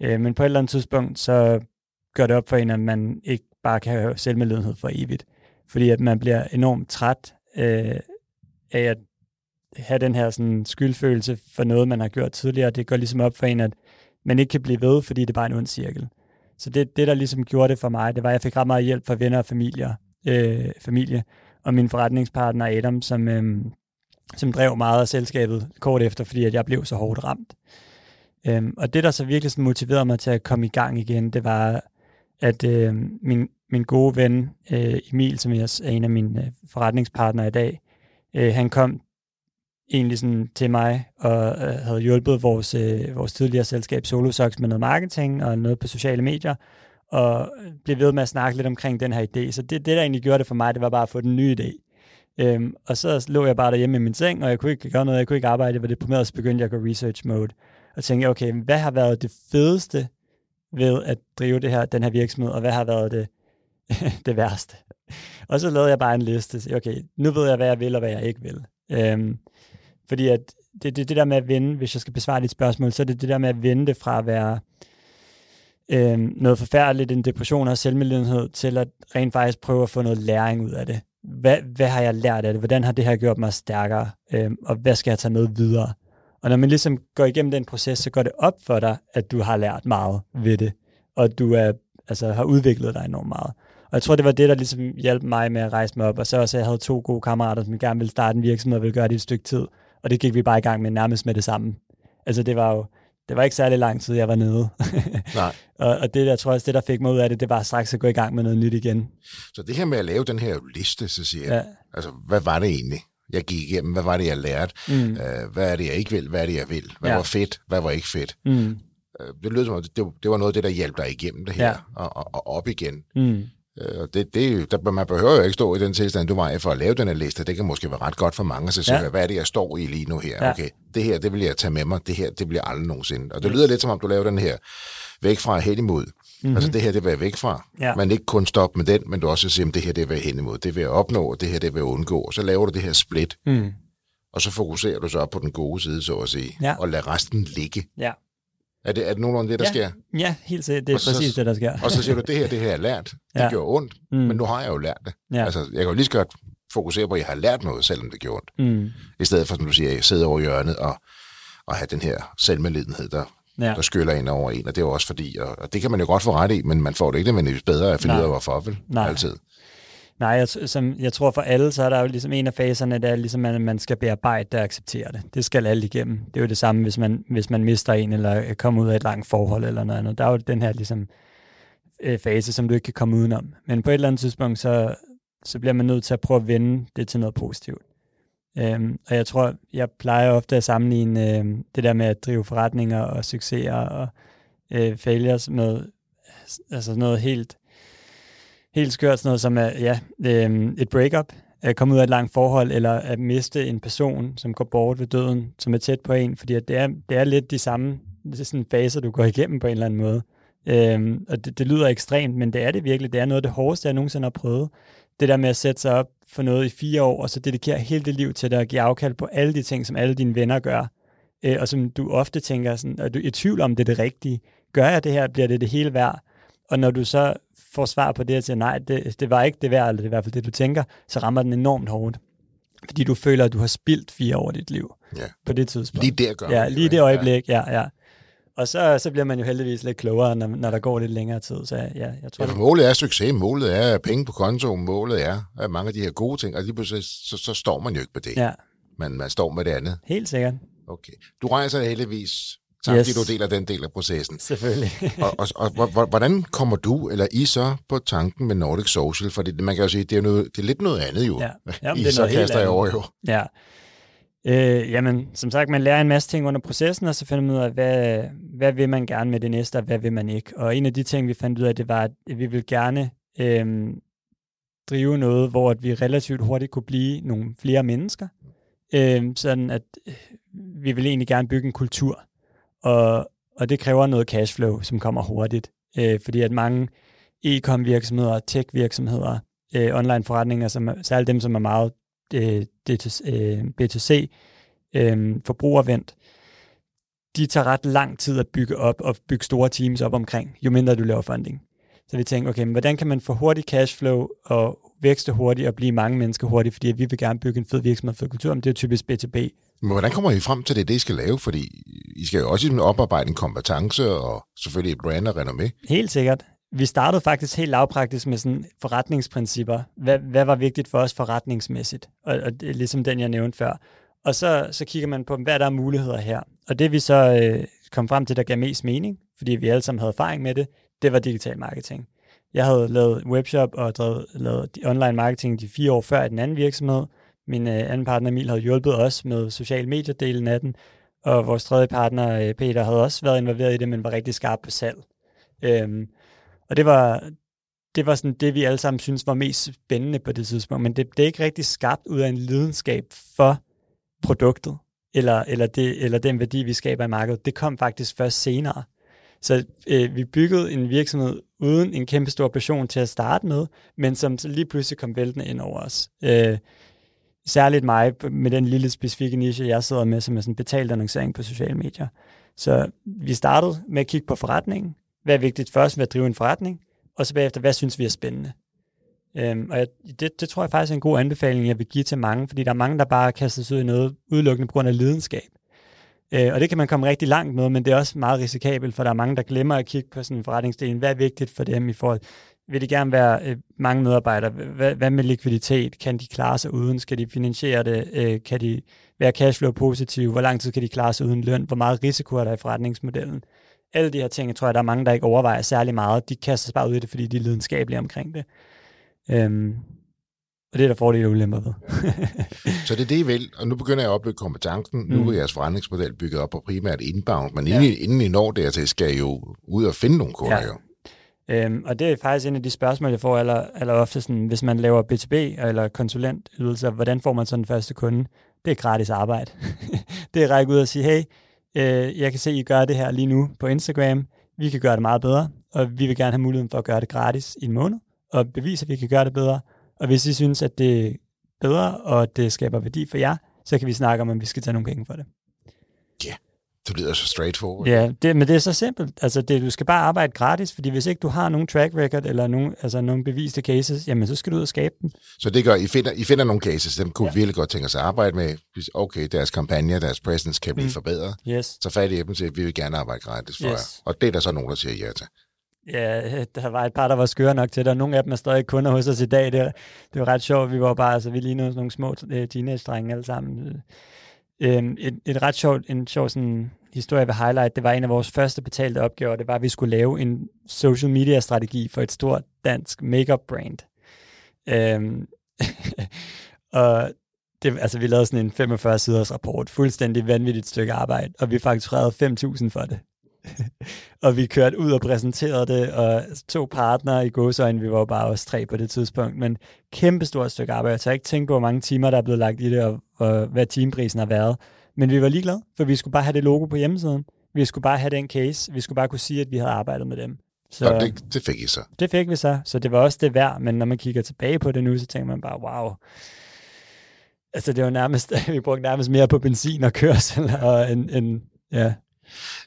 Øh, men på et eller andet tidspunkt, så gør det op for en, at man ikke bare kan have selvmedledenhed for evigt. Fordi at man bliver enormt træt øh, af at have den her sådan, skyldfølelse for noget, man har gjort tidligere. Det går ligesom op for en, at men ikke kan blive ved, fordi det er bare en ond cirkel. Så det, det, der ligesom gjorde det for mig, det var, at jeg fik ret meget hjælp fra venner og familier, øh, familie, og min forretningspartner Adam, som, øh, som drev meget af selskabet kort efter, fordi at jeg blev så hårdt ramt. Øh, og det, der så virkelig sådan motiverede mig til at komme i gang igen, det var, at øh, min, min gode ven øh, Emil, som er en af mine øh, forretningspartnere i dag, øh, han kom egentlig sådan til mig, og øh, havde hjulpet vores, øh, vores tidligere selskab Solosox med noget marketing og noget på sociale medier, og blev ved med at snakke lidt omkring den her idé. Så det, det der egentlig gjorde det for mig, det var bare at få den nye idé. Øhm, og så lå jeg bare derhjemme i min seng, og jeg kunne ikke gøre noget, jeg kunne ikke arbejde, jeg var deprimeret, så begyndte jeg at gå research mode. Og tænkte, okay, hvad har været det fedeste ved at drive det her, den her virksomhed, og hvad har været det, [laughs] det værste? Og så lavede jeg bare en liste. Okay, nu ved jeg, hvad jeg vil, og hvad jeg ikke vil. Øhm, fordi at det, det, det der med at vende, hvis jeg skal besvare dit spørgsmål, så er det det der med at vende det fra at være øh, noget forfærdeligt, en depression og selvmedlidenhed, til at rent faktisk prøve at få noget læring ud af det. Hvad, hvad har jeg lært af det? Hvordan har det her gjort mig stærkere? Øh, og hvad skal jeg tage med videre? Og når man ligesom går igennem den proces, så går det op for dig, at du har lært meget ved det, og du er, altså, har udviklet dig enormt meget. Og jeg tror, det var det, der ligesom hjalp mig med at rejse mig op. Og så også, at jeg havde to gode kammerater, som gerne ville starte en virksomhed og ville gøre det i et stykke tid. Og det gik vi bare i gang med nærmest med det samme. Altså det var jo, det var ikke særlig lang tid, jeg var nede. [laughs] Nej. og, og det der, tror jeg det der fik mig ud af det, det var straks at gå i gang med noget nyt igen. Så det her med at lave den her liste, så siger jeg, ja. altså hvad var det egentlig? Jeg gik igennem, hvad var det, jeg lærte? Mm. Uh, hvad er det, jeg ikke vil? Hvad er det, jeg vil? Hvad ja. var fedt? Hvad var ikke fedt? Mm. Uh, det lød som om, det, det var noget af det, der hjalp dig igennem det her, ja. og, og, og op igen. Mm. Øh, det, det, der, man behøver jo ikke stå i den tilstand, du var i for at lave den her liste. Det kan måske være ret godt for mange at sige, ja. hvad er det, jeg står i lige nu her? Ja. Okay, det her, det vil jeg tage med mig. Det her, det bliver aldrig nogensinde. Og det lyder lidt som om, du laver den her væk fra hen imod. Mm-hmm. Altså det her, det vil jeg væk fra. Ja. Men ikke kun stoppe med den, men du også siger, det her, det vil jeg hen imod. Det vil jeg opnå, og det her, det vil jeg undgå. Og så laver du det her split. Mm. Og så fokuserer du så op på den gode side, så at sige. Ja. Og lader resten ligge. Ja. Er det, er det nogenlunde det, der ja. sker? Ja, helt sikkert. Det er så, præcis det, der sker. Og så siger du, det her, det her er lært. Det ja. gjorde ondt, mm. men nu har jeg jo lært det. Ja. Altså, jeg kan jo lige så godt fokusere på, at jeg har lært noget, selvom det gjorde ondt. Mm. I stedet for, som du siger, at sidde over hjørnet og, og have den her selvmedlidenhed, der, ja. der skyller ind over en. Og det er jo også fordi, og, og det kan man jo godt få ret i, men man får det ikke nødvendigvis bedre at finde ud af, hvorfor, vel? Nej. Altid. Nej, jeg, som, jeg tror for alle, så er der jo ligesom en af faserne, der er ligesom, at man skal bearbejde det og acceptere det. Det skal alle igennem. Det er jo det samme, hvis man, hvis man mister en, eller kommer ud af et langt forhold, eller noget andet. Der er jo den her ligesom, øh, fase, som du ikke kan komme udenom. Men på et eller andet tidspunkt, så, så bliver man nødt til at prøve at vende det til noget positivt. Øhm, og jeg tror, jeg plejer ofte at sammenligne øh, det der med at drive forretninger og succeser og øh, failures med altså, altså noget helt helt skørt, sådan noget som er, ja, øh, et breakup, at komme ud af et langt forhold, eller at miste en person, som går bort ved døden, som er tæt på en, fordi at det, er, det er lidt de samme det er sådan faser, du går igennem på en eller anden måde. Øhm, og det, det lyder ekstremt, men det er det virkelig. Det er noget af det hårdeste, jeg nogensinde har prøvet. Det der med at sætte sig op for noget i fire år, og så dedikere hele dit liv til det, og give afkald på alle de ting, som alle dine venner gør, øh, og som du ofte tænker, sådan, at du er i tvivl om, det er det rigtige. Gør jeg det her, bliver det det hele værd? Og når du så får svar på det og siger, nej, det, det var ikke det værd, eller det er i hvert fald det, du tænker, så rammer den enormt hårdt. Fordi du føler, at du har spildt fire år af dit liv ja. på det tidspunkt. Lige der gør Ja, lige det øjeblik, ja, ja. Og så, så bliver man jo heldigvis lidt klogere, når, når der går lidt længere tid. Så ja, jeg tror, ja, målet er succes, målet er penge på konto, målet er at mange af de her gode ting, og lige pludselig så, så står man jo ikke på det. Ja. Men man står med det andet. Helt sikkert. Okay. Du rejser heldigvis samtidig yes. du deler den del af processen. Selvfølgelig. [laughs] og, og, og, hvordan kommer du eller I så på tanken med Nordic Social? For man kan jo sige, det er, noget, det er lidt noget andet jo. Ja. [laughs] Jamen, I det er så kaster jeg over jo. Ja. Øh, jamen, som sagt, man lærer en masse ting under processen, og så finder man ud af, hvad, hvad vil man gerne med det næste, og hvad vil man ikke. Og en af de ting, vi fandt ud af, det var, at vi vil gerne øh, drive noget, hvor at vi relativt hurtigt kunne blive nogle flere mennesker. Øh, sådan at øh, vi vil egentlig gerne bygge en kultur, og, og det kræver noget cashflow, som kommer hurtigt, øh, fordi at mange e-com virksomheder, tech virksomheder, øh, online forretninger, som er, særligt dem, som er meget øh, øh B2C, øh, forbrugervendt, de tager ret lang tid at bygge op og bygge store teams op omkring, jo mindre du laver funding. Så vi tænker, okay, men hvordan kan man få hurtig cashflow og vækste hurtigt og blive mange mennesker hurtigt, fordi vi vil gerne bygge en fed virksomhed for kultur, men det er typisk B2B. Men hvordan kommer I frem til det, det I skal lave? Fordi I skal jo også ligesom oparbejde en kompetence og selvfølgelig et brand og renommé. Helt sikkert. Vi startede faktisk helt lavpraktisk med sådan forretningsprincipper. Hvad, hvad var vigtigt for os forretningsmæssigt? Og, og det er ligesom den, jeg nævnte før. Og så, så kigger man på, hvad der er muligheder her. Og det vi så øh, kom frem til, der gav mest mening, fordi vi alle sammen havde erfaring med det, det var digital marketing. Jeg havde lavet webshop og drevet, lavet online marketing de fire år før i den anden virksomhed, min øh, anden partner Emil havde hjulpet os med social mediedelen af den, og vores tredje partner øh, Peter havde også været involveret i det, men var rigtig skarp på salg. Øhm, og det var, det var sådan det, vi alle sammen synes var mest spændende på det tidspunkt, men det blev ikke rigtig skabt ud af en lidenskab for produktet, eller, eller, det, eller den værdi, vi skaber i markedet. Det kom faktisk først senere. Så øh, vi byggede en virksomhed uden en kæmpe stor passion til at starte med, men som lige pludselig kom væltende ind over os. Øh, særligt mig med den lille specifikke niche, jeg sidder med, som er sådan betalt annoncering på sociale medier. Så vi startede med at kigge på forretningen. Hvad er vigtigt først med ved at drive en forretning? Og så bagefter, hvad synes vi er spændende? Øhm, og jeg, det, det tror jeg faktisk er en god anbefaling, jeg vil give til mange, fordi der er mange, der bare kaster sig ud i noget udelukkende på grund af lidenskab. Øh, og det kan man komme rigtig langt med, men det er også meget risikabelt, for der er mange, der glemmer at kigge på sådan en forretningsdel. Hvad er vigtigt for dem i forhold vil de gerne være øh, mange medarbejdere? Hvad, hvad med likviditet? Kan de klare sig uden? Skal de finansiere det? Øh, kan de være cashflow positive? Hvor lang tid kan de klare sig uden løn? Hvor meget risiko er der i forretningsmodellen? Alle de her ting, jeg tror jeg, der er mange, der ikke overvejer særlig meget. De kaster sig bare ud i det, fordi de er lidenskabelige omkring det. Øhm, og det er der fordele og ulemper ved. [laughs] så det er det, I vil, og nu begynder jeg at opbygge kompetencen. Nu mm. er jeres forretningsmodel bygget op på primært inbound, men ja. inden, I, inden I når dertil, skal I jo ud og finde nogle kunder ja. jo. Øhm, og det er faktisk en af de spørgsmål, jeg får aller, aller ofte, sådan, hvis man laver B2B eller konsulentydelser, hvordan får man så den første kunde? Det er gratis arbejde. [laughs] det er at række ud og sige, hey, øh, jeg kan se, I gør det her lige nu på Instagram. Vi kan gøre det meget bedre, og vi vil gerne have muligheden for at gøre det gratis i en måned, og bevise, at vi kan gøre det bedre. Og hvis I synes, at det er bedre, og det skaber værdi for jer, så kan vi snakke om, om vi skal tage nogle penge for det. Ja, det lyder så straightforward. Ja, det, men det er så simpelt. Altså, det, du skal bare arbejde gratis, fordi hvis ikke du har nogen track record eller nogen, altså nogen beviste cases, jamen så skal du ud og skabe dem. Så det gør, I finder, I finder nogle cases, dem kunne ja. virkelig godt tænke os at arbejde med. Okay, deres kampagne, deres presence kan blive mm. forbedret. Yes. Så fat i dem til, at vi vil gerne arbejde gratis for yes. jer. Og det er der så nogen, der siger ja til. Ja, der var et par, der var skøre nok til det, og nogle af dem er stadig kunder hos os i dag. Det, det var ret sjovt. Vi var bare, altså vi lignede nogle små uh, teenage-drenge alle sammen. Um, et, et ret sjovt, en sjov sådan, historie ved highlight, det var en af vores første betalte opgaver, det var, at vi skulle lave en social media strategi for et stort dansk makeup brand. Øhm, [laughs] og det, altså, vi lavede sådan en 45 siders rapport, fuldstændig vanvittigt stykke arbejde, og vi fakturerede 5.000 for det. [laughs] og vi kørte ud og præsenterede det, og to partnere i godsøjne, vi var bare også tre på det tidspunkt, men kæmpe stort stykke arbejde. Jeg har ikke tænkt på, hvor mange timer, der er blevet lagt i det, og, og hvad teamprisen har været. Men vi var ligeglade, for vi skulle bare have det logo på hjemmesiden. Vi skulle bare have den case. Vi skulle bare kunne sige, at vi havde arbejdet med dem. Så og det, det fik I så? Det fik vi så, så det var også det værd. Men når man kigger tilbage på det nu, så tænker man bare, wow. Altså det var nærmest, [laughs] vi brugte nærmest mere på benzin og kørsel, [laughs] og en, en ja,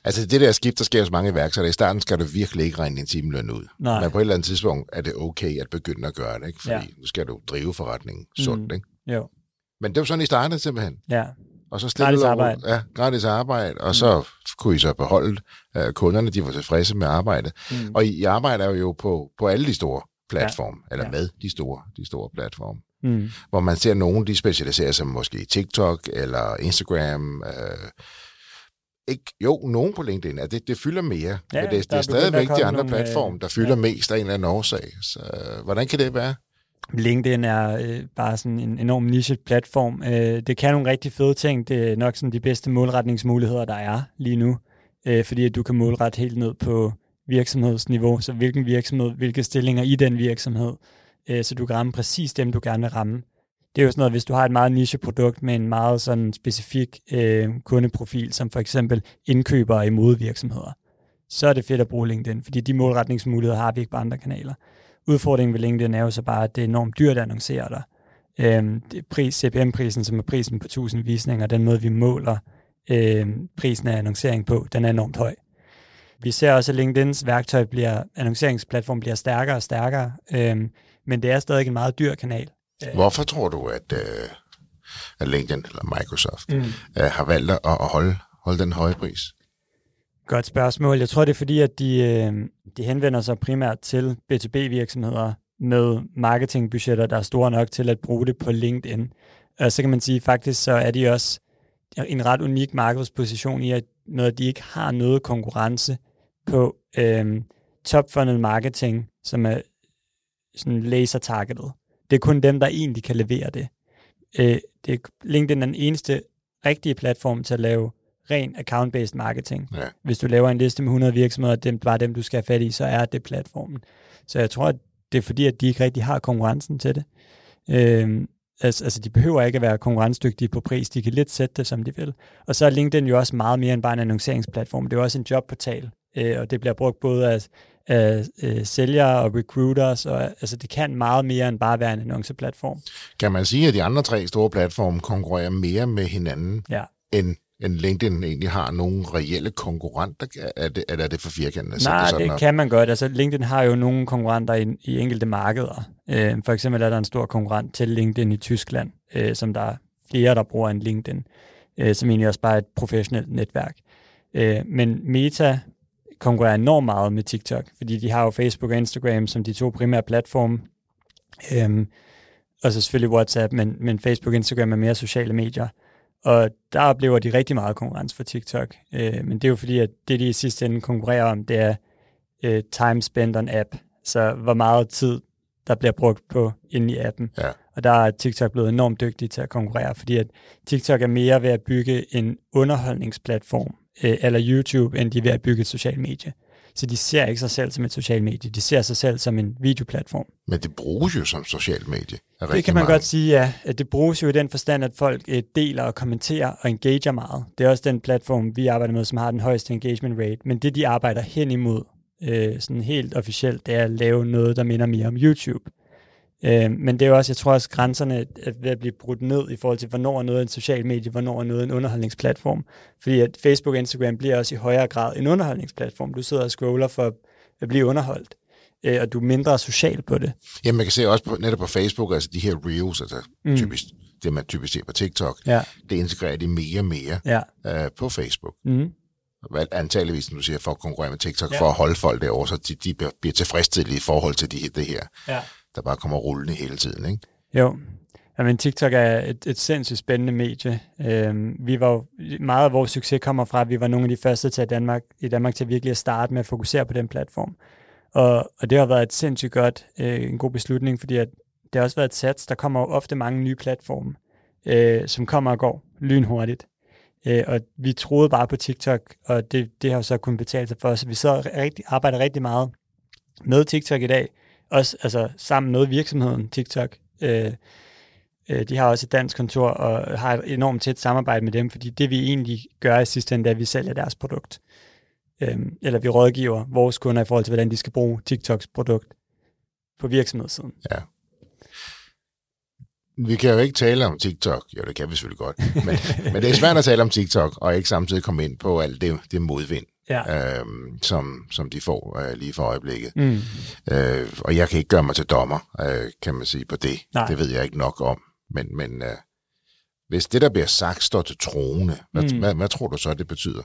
Altså det der skift, der sker hos mange iværksættere, i starten skal du virkelig ikke regne din timeløn ud. Nej. Men på et eller andet tidspunkt er det okay at begynde at gøre det, ikke? fordi ja. nu skal du drive forretningen sundt. Mm. Ikke? Jo. Men det var sådan, I startede simpelthen. Ja. Og så gratis arbejde. Ja, gratis arbejde, og mm. så kunne I så beholde uh, kunderne, de var tilfredse med arbejdet. Mm. Og I, I arbejder jo på, på alle de store platforme, ja. eller ja. med de store, de store platforme. Mm. Hvor man ser nogen, de specialiserer sig måske i TikTok eller Instagram, øh, ikke, jo, nogen på LinkedIn, at det, det fylder mere, ja, men det, det er stadigvæk de andre nogle, platforme, der fylder ja. mest af en eller anden årsag. Så hvordan kan det være? LinkedIn er øh, bare sådan en enorm niche-platform. Øh, det kan nogle rigtig fede ting. Det er nok sådan de bedste målretningsmuligheder, der er lige nu, øh, fordi at du kan målrette helt ned på virksomhedsniveau, så hvilken virksomhed, hvilke stillinger i den virksomhed, øh, så du kan ramme præcis dem, du gerne vil ramme det er jo sådan noget, hvis du har et meget niche-produkt med en meget sådan specifik øh, kundeprofil, som for eksempel indkøber i modevirksomheder, så er det fedt at bruge LinkedIn, fordi de målretningsmuligheder har vi ikke på andre kanaler. Udfordringen ved LinkedIn er jo så bare, at det er enormt dyrt at annoncere der. Øhm, pris, CPM-prisen, som er prisen på 1000 visninger, den måde vi måler øh, prisen af annoncering på, den er enormt høj. Vi ser også, at LinkedIns værktøj bliver, annoncerinsplatform bliver stærkere og stærkere, øh, men det er stadig en meget dyr kanal. Hvorfor tror du, at, uh, at LinkedIn eller Microsoft mm. uh, har valgt at, at holde, holde den høje pris? Godt spørgsmål. Jeg tror, det er fordi, at de, øh, de henvender sig primært til B2B-virksomheder med marketingbudgetter, der er store nok til at bruge det på LinkedIn. Og så kan man sige, faktisk så er de også en ret unik markedsposition i, at når de ikke har noget konkurrence på øhm, top funnel marketing, som er sådan laser-targeted. Det er kun dem, der egentlig kan levere det. øh, det er LinkedIn er den eneste rigtige platform til at lave ren account-based marketing. Ja. Hvis du laver en liste med 100 virksomheder, dem, bare dem, du skal have fat i, så er det platformen. Så jeg tror, at det er fordi, at de ikke rigtig har konkurrencen til det. Øhm, altså, altså, de behøver ikke at være konkurrencedygtige på pris. De kan lidt sætte det, som de vil. Og så er LinkedIn jo også meget mere end bare en annonceringsplatform. Det er jo også en jobportal, øh, og det bliver brugt både af, af øh, sælgere og recruiters, og altså, det kan meget mere end bare være en annonceplatform. Kan man sige, at de andre tre store platforme konkurrerer mere med hinanden, Ja. end, end LinkedIn egentlig har nogle reelle konkurrenter? Er det, eller er det for firkantet? Nej, sådan det op? kan man godt. Altså, LinkedIn har jo nogle konkurrenter i, i enkelte markeder. Øh, for eksempel er der en stor konkurrent til LinkedIn i Tyskland, øh, som der er flere, der bruger end LinkedIn, øh, som egentlig også bare er et professionelt netværk. Øh, men Meta konkurrerer enormt meget med TikTok, fordi de har jo Facebook og Instagram som de to primære platforme. Øhm, og så selvfølgelig WhatsApp, men, men Facebook og Instagram er mere sociale medier. Og der oplever de rigtig meget konkurrence for TikTok. Øh, men det er jo fordi, at det de i sidste ende konkurrerer om, det er øh, time spent on app. Så hvor meget tid, der bliver brugt på inde i appen. Ja. Og der er TikTok blevet enormt dygtig til at konkurrere, fordi at TikTok er mere ved at bygge en underholdningsplatform, øh, eller YouTube, end de er ved at bygge et socialt medie. Så de ser ikke sig selv som et socialt medie, de ser sig selv som en videoplatform. Men det bruges jo som socialt medie. Det kan man mange. godt sige, ja. At det bruges jo i den forstand, at folk øh, deler og kommenterer og engager meget. Det er også den platform, vi arbejder med, som har den højeste engagement rate. Men det, de arbejder hen imod, øh, sådan helt officielt, det er at lave noget, der minder mere om YouTube. Øh, men det er jo også, jeg tror også, grænserne er ved at blive brudt ned i forhold til, hvornår er noget en social medie, hvornår er noget en underholdningsplatform. Fordi at Facebook og Instagram bliver også i højere grad en underholdningsplatform. Du sidder og scroller for at blive underholdt, øh, og du er mindre social på det. Jamen, man kan se også på, netop på Facebook, altså de her reels, altså Mm. typisk, det man typisk ser på TikTok, Ja, det integrerer de mere og mere ja. øh, på Facebook. Mm. Vel, Antageligvis, som du siger, for at konkurrere med TikTok, Ja. ja. for at holde folk derovre, så de, de bliver- tilfredsstillet i forhold til de, det her, Ja der bare kommer rullende hele tiden. Ikke? Jo, Jamen, TikTok er et, et sindssygt spændende medie. Øhm, vi var jo, meget af vores succes kommer fra, at vi var nogle af de første til at Danmark, i Danmark til virkelig at starte med at fokusere på den platform. Og, og det har været et sindssygt godt, øh, en god beslutning, fordi at det har også været et sats. Der kommer jo ofte mange nye platforme, øh, som kommer og går lynhurtigt. Øh, og vi troede bare på TikTok, og det, det har jo så kun betalt sig for os. Så vi så rigtig, arbejder rigtig meget med TikTok i dag, også altså, sammen med virksomheden TikTok. Øh, øh, de har også et dansk kontor og har et enormt tæt samarbejde med dem, fordi det vi egentlig gør i sidste ende, er, at vi sælger deres produkt. Øhm, eller vi rådgiver vores kunder i forhold til, hvordan de skal bruge TikToks produkt på virksomhedssiden. Vi kan jo ikke tale om TikTok. Jo, det kan vi selvfølgelig godt. Men, [laughs] men det er svært at tale om TikTok, og ikke samtidig komme ind på alt det, det modvind, Ja. øhm, som, som de får øh, lige for øjeblikket. Mm. Øh, og jeg kan ikke gøre mig til dommer, øh, kan man sige, på det. Nej. Det ved jeg ikke nok om. Men, men øh, hvis det, der bliver sagt, står til troende, hvad, Mm. hvad, hvad tror du så, det betyder?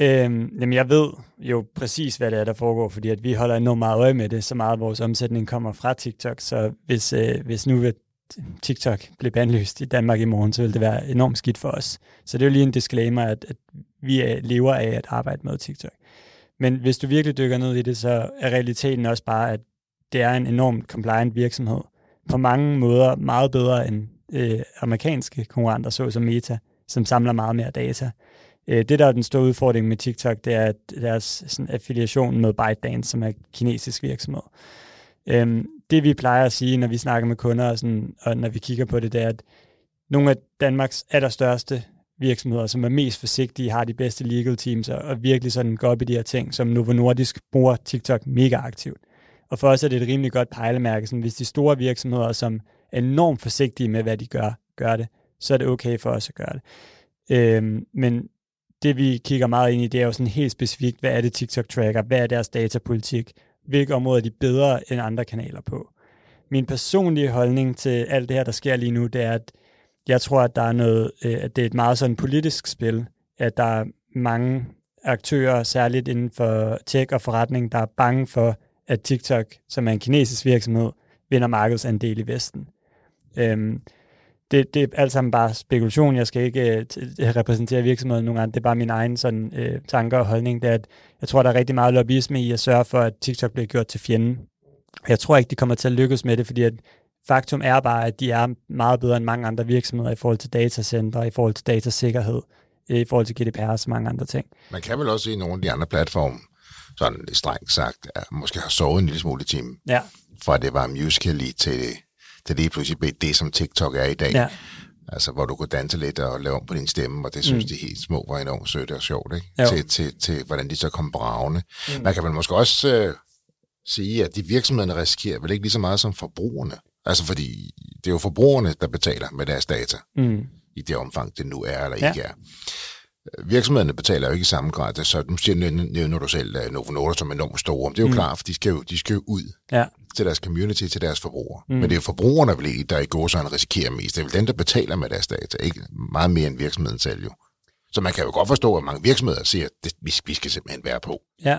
Øhm, jamen jeg ved jo præcis, hvad det er, der foregår, fordi at vi holder enormt meget øje med det, så meget vores omsætning kommer fra TikTok, så hvis, øh, hvis nu TikTok blev bandlyst i Danmark i morgen, så ville det være enormt skidt for os. Så det er jo lige en disclaimer, at, at vi lever af at arbejde med TikTok. Men hvis du virkelig dykker ned i det, så er realiteten også bare, at det er en enormt compliant virksomhed. På mange måder meget bedre end øh, amerikanske konkurrenter, såsom Meta, som samler meget mere data. Øh, det, der er den store udfordring med TikTok, det er at deres sådan, affiliation med ByteDance, som er kinesisk virksomhed. Øhm, det vi plejer at sige, når vi snakker med kunder, og, sådan, og når vi kigger på det, det er, at nogle af Danmarks allerstørste virksomheder, som er mest forsigtige, har de bedste legal teams, og, og virkelig sådan går op i de her ting, som Novo Nordisk bruger TikTok mega aktivt. Og for os er det et rimelig godt pejlemærke, sådan, hvis de store virksomheder, som er enormt forsigtige med, hvad de gør, gør det, så er det okay for os at gøre det. Øhm, men det vi kigger meget ind i, det er jo sådan helt specifikt, hvad er det TikTok tracker, hvad er deres datapolitik, hvilke områder er de bedre end andre kanaler på. Min personlige holdning til alt det her, der sker lige nu, det er, at jeg tror, at der er noget, øh, at det er et meget sådan politisk spil, at der er mange aktører, særligt inden for tech og forretning, der er bange for, at TikTok, som er en kinesisk virksomhed, vinder markedsandel i Vesten. Øhm, det, det er alt sammen bare spekulation. Jeg skal ikke øh, repræsentere virksomheden nogen andre. Det er bare min egen sådan, øh, tanker og holdning. Det er, at jeg tror, der er rigtig meget lobbyisme i at sørge for, at TikTok bliver gjort til fjenden. Jeg tror ikke, de kommer til at lykkes med det, fordi at faktum er bare, at de er meget bedre end mange andre virksomheder i forhold til datacenter, i forhold til datasikkerhed, i forhold til GDPR og så mange andre ting. Man kan vel også se nogle af de andre platforme, sådan lidt strengt sagt, at måske har sovet en lille smule i timen. Ja. Fra det var musical.ly til, det pludselig blev det, som TikTok er i dag. Ja. Altså, hvor du kunne danse lidt og lave om på din stemme, og det synes mm. de helt små var enormt sødt og sjovt, ikke? Til, til, til, hvordan de så kom bravende. Mm. Man kan vel måske også øh, sige, at de virksomhederne risikerer vel ikke lige så meget som forbrugerne. Altså, fordi det er jo forbrugerne, der betaler med deres data. Mm. I det omfang, det nu er eller ja. ikke er. Virksomhederne betaler jo ikke i samme grad. Så nu siger nævner du selv at Novo Nordisk som enormt store. Det er jo mm. klart, for de skal jo, de skal jo ud ja. Til deres community, til deres forbrugere. Mm. Men det er jo forbrugerne, vel, der i går sådan risikerer mest. Det er vel den, der betaler med deres data. Ikke meget mere end virksomheden selv jo. Så man kan jo godt forstå, at mange virksomheder siger, at vi, vi skal simpelthen være på. Ja,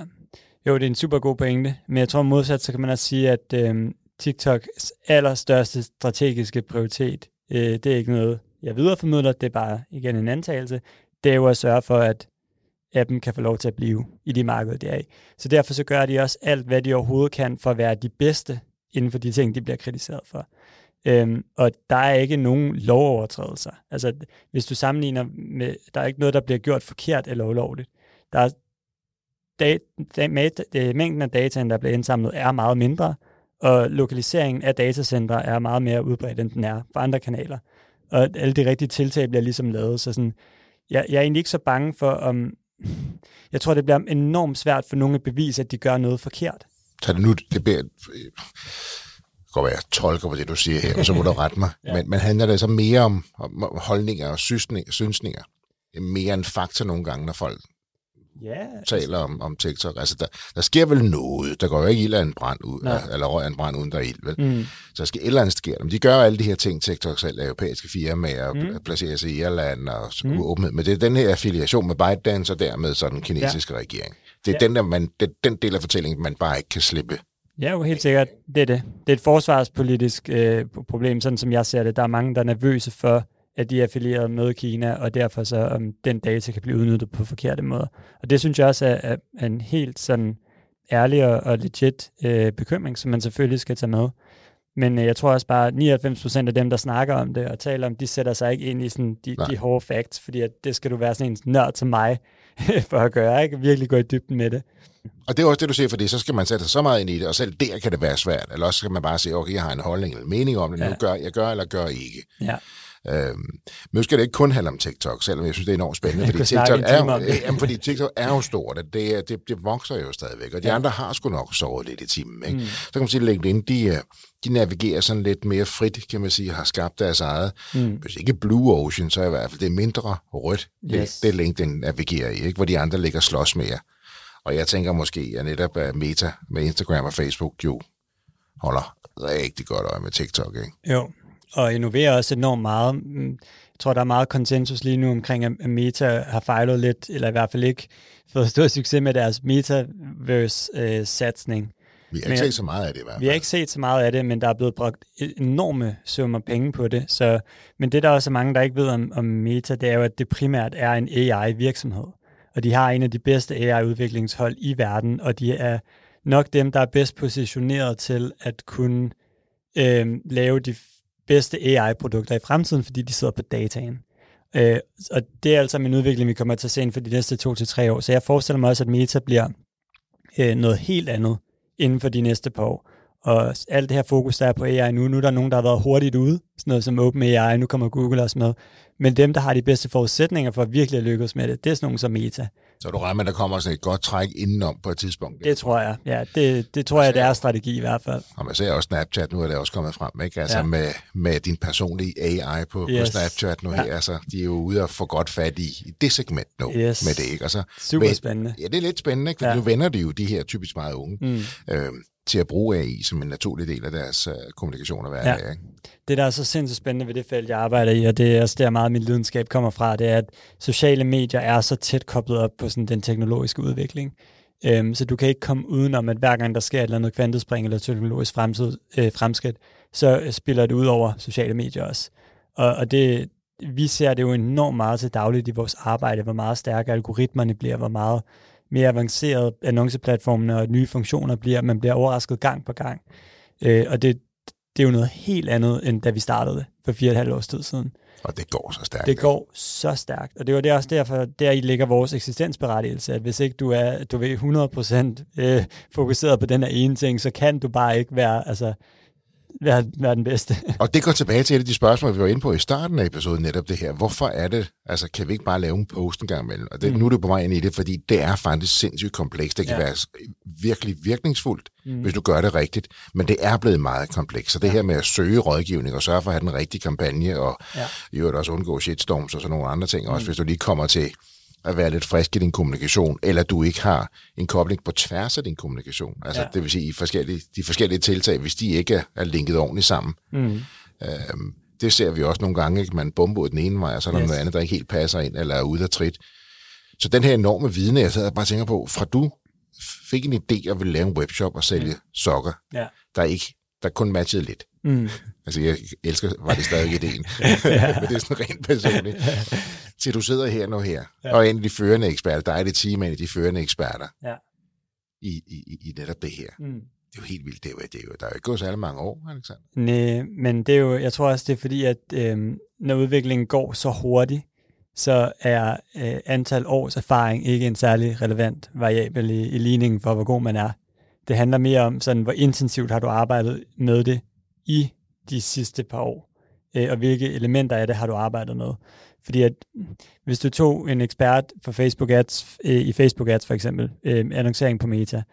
jo, det er en super god pointe. Men jeg tror modsat, så kan man også sige, at øh, TikToks allerstørste strategiske prioritet, øh, det er ikke noget, jeg videreformidler, det er bare igen en antagelse det er jo at sørge for, at appen kan få lov til at blive i de markeder, de er i. Så derfor så gør de også alt, hvad de overhovedet kan for at være de bedste inden for de ting, de bliver kritiseret for. Øhm, og der er ikke nogen lovovertrædelser. Altså, hvis du sammenligner med, der er ikke noget, der bliver gjort forkert eller ulovligt. Der er da, da, med, mængden af data, der bliver indsamlet, er meget mindre, og lokaliseringen af datacentre er meget mere udbredt, end den er på andre kanaler. Og alle de rigtige tiltag bliver ligesom lavet, så sådan, jeg, jeg er egentlig ikke så bange for, om... Jeg tror, det bliver enormt svært for nogle at bevise, at de gør noget forkert. Så det nu, det bliver, godt være, jeg tolker på det, du siger her, og så må du [laughs] rette mig. ja. men, men handler det så mere om, om holdninger og synsninger, mere end fakta nogle gange, når folk ja, taler om, om TikTok. Altså, der, der sker vel noget. Der går jo ikke ild af en brand ud, Nej. eller røg af en brand uden der er ild, vel? Mm. Så der skal et eller andet ske. Men de gør alle de her ting, TikTok selv, europæiske firmaer, mm. placerer sig i Irland og mm. åbenhed. Men det er den her affiliation med ByteDance og dermed så den kinesiske ja. regering. Det er ja. den, der man, det, den del af fortællingen, man bare ikke kan slippe. Ja, jo helt sikkert. Det er det. Det er et forsvarspolitisk øh, problem, sådan som jeg ser det. Der er mange, der er nervøse for, at de er affilieret med Kina, og derfor så um, den data kan blive udnyttet på forkerte måder. Og det synes jeg også er, er en helt sådan ærlig og, og legit øh, bekymring, som man selvfølgelig skal tage med. Men øh, jeg tror også bare, at 99% af dem, der snakker om det og taler om, de sætter sig ikke ind i sådan de, de hårde facts, fordi at det skal du være sådan en nørd til mig [laughs] for at gøre, ikke? Virkelig gå i dybden med det. Og det er også det, du siger, fordi så skal man sætte sig så meget ind i det, og selv der kan det være svært. Eller også skal man bare sige, okay, jeg har en holdning eller mening om det, ja. nu gør jeg gør eller gør ikke. Ja. Øhm, men nu skal det ikke kun handle om TikTok, selvom jeg synes, det er enormt spændende, [laughs] fordi TikTok, er jo, [laughs] jamen, fordi TikTok er jo stort, det, det, det, det vokser jo stadigvæk, og de ja. andre har sgu nok sovet lidt i timen. Ikke? Mm. Så kan man sige, at LinkedIn, de, øh, de navigerer sådan lidt mere frit, kan man sige, har skabt deres eget, mm. hvis ikke Blue Ocean, så i hvert fald det er mindre rødt, yes. det, det LinkedIn navigerer i, ikke? hvor de andre ligger slås mere. Og jeg tænker måske, at netop Meta med Instagram og Facebook jo holder rigtig godt øje med TikTok. Ikke? Jo, og innoverer også enormt meget. Mm, jeg tror, der er meget konsensus lige nu omkring, at Meta har fejlet lidt, eller i hvert fald ikke [laughs] fået stor succes med deres metaverse-satsning. Vi har ikke men, set så meget af det i hvert fald. Vi har ikke set så meget af det, men der er blevet brugt enorme summer penge på det. Så, men det, der er også mange, der ikke ved om, om Meta, det er jo, at det primært er en AI-virksomhed. Og de har en af de bedste AI-udviklingshold i verden, og de er nok dem, der er bedst positioneret til at kunne øh, lave de bedste AI-produkter i fremtiden, fordi de sidder på dataen. Øh, og det er altså min udvikling, vi kommer til at se inden for de næste to til tre år. Så jeg forestiller mig også, at Meta bliver øh, noget helt andet inden for de næste par år. Og alt det her fokus, der er på AI nu, nu er der nogen, der har været hurtigt ude, sådan noget som OpenAI, nu kommer Google også med. Men dem, der har de bedste forudsætninger for at virkelig at lykkes med det, det er sådan nogen som Meta. Så du regner med, at der kommer sådan et godt træk indenom på et tidspunkt? Det tror jeg. Ja, det, det tror jeg, det er strategi i hvert fald. Og man ser også Snapchat, nu er det også kommet frem, ikke? Altså ja. med, med din personlige AI på, yes. på Snapchat nu ja. her, altså, de er jo ude og få godt fat i, i det segment nu yes. med det, ikke? Altså, Super spændende. Ja, det er lidt spændende, ikke? For ja. nu vender de jo de her typisk meget unge. Mm. Øhm, til at bruge AI som en naturlig del af deres uh, kommunikation og hverdag. Ja. Ikke? Det, der er så sindssygt spændende ved det felt, jeg arbejder i, og det er også der meget min lidenskab kommer fra, det er, at sociale medier er så tæt koblet op på sådan den teknologiske udvikling. Um, så du kan ikke komme udenom, at hver gang der sker et eller andet kvantespring eller teknologisk fremtid, øh, fremskridt, så spiller det ud over sociale medier også. Og, og det, vi ser det jo enormt meget til dagligt i vores arbejde, hvor meget stærke algoritmerne bliver, hvor meget mere avanceret annonceplatformene og nye funktioner bliver, man bliver overrasket gang på gang. Øh, og det, det er jo noget helt andet, end da vi startede for fire og et halvt års tid siden. Og det går så stærkt. Det går så stærkt, og det var det også derfor, der i ligger vores eksistensberettigelse, at hvis ikke du er du ved 100% øh, fokuseret på den her ene ting, så kan du bare ikke være, altså, være, være den bedste. [laughs] og det går tilbage til et af de spørgsmål, vi var inde på i starten af episoden, netop det her. Hvorfor er det, altså kan vi ikke bare lave en post en gang imellem? Og det, mm. nu er du på vej ind i det, fordi det er faktisk sindssygt komplekst. Det kan ja. være virkelig virkningsfuldt, mm. hvis du gør det rigtigt, men det er blevet meget komplekst. Så det ja. her med at søge rådgivning og sørge for at have den rigtige kampagne, og ja. i øvrigt også undgå shitstorms og sådan nogle andre ting, mm. også hvis du lige kommer til at være lidt frisk i din kommunikation, eller du ikke har en kobling på tværs af din kommunikation. Altså ja. det vil sige, forskellige, de forskellige tiltag, hvis de ikke er, er linket ordentligt sammen. Mm. Øhm, det ser vi også nogle gange, at man bomber den ene vej, og så er der yes. noget andet, der ikke helt passer ind, eller er ude af trit. Så den her enorme viden, jeg sidder og bare tænker på, fra du fik en idé at ville lave en webshop og sælge ja. sokker, ja. der ikke der kun matchede lidt. Mm. Altså, jeg elsker, var det stadig ideen. [laughs] [laughs] Men det er sådan rent personligt. [laughs] Til du sidder her nu her, ja. og en af de førende eksperter, der er det team af de førende eksperter ja. i, i, i netop det her. Mm. Det er jo helt vildt. Det er jo, det er jo, der er jo ikke gået så alle mange år, Alexander. Nej, men det er jo, jeg tror også, det er fordi, at øh, når udviklingen går så hurtigt, så er øh, antal års erfaring ikke en særlig relevant variabel i, i ligningen for, hvor god man er. Det handler mere om, sådan, hvor intensivt har du arbejdet med det i de sidste par år, øh, og hvilke elementer af det har du arbejdet med. Fordi at, hvis du tog en ekspert for Facebook Ads, øh, i Facebook Ads for eksempel, øh, annoncering på Meta,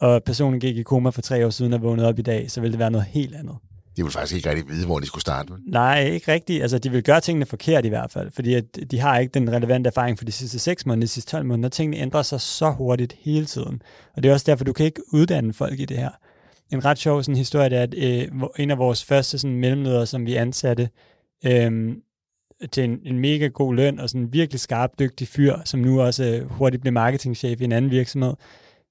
og personen gik i koma for tre år siden og vågnede op i dag, så ville det være noget helt andet. De ville faktisk ikke rigtig vide, hvor de skulle starte. Nej, ikke rigtigt. Altså, de vil gøre tingene forkert i hvert fald, fordi at de har ikke den relevante erfaring for de sidste 6 måneder, de sidste 12 måneder. Tingene ændrer sig så hurtigt hele tiden. Og det er også derfor, du kan ikke uddanne folk i det her. En ret sjov sådan, historie det er, at øh, en af vores første sådan, mellemledere, som vi ansatte øh, til en, en mega god løn, og sådan en virkelig skarp, dygtig fyr, som nu også øh, hurtigt blev marketingchef i en anden virksomhed.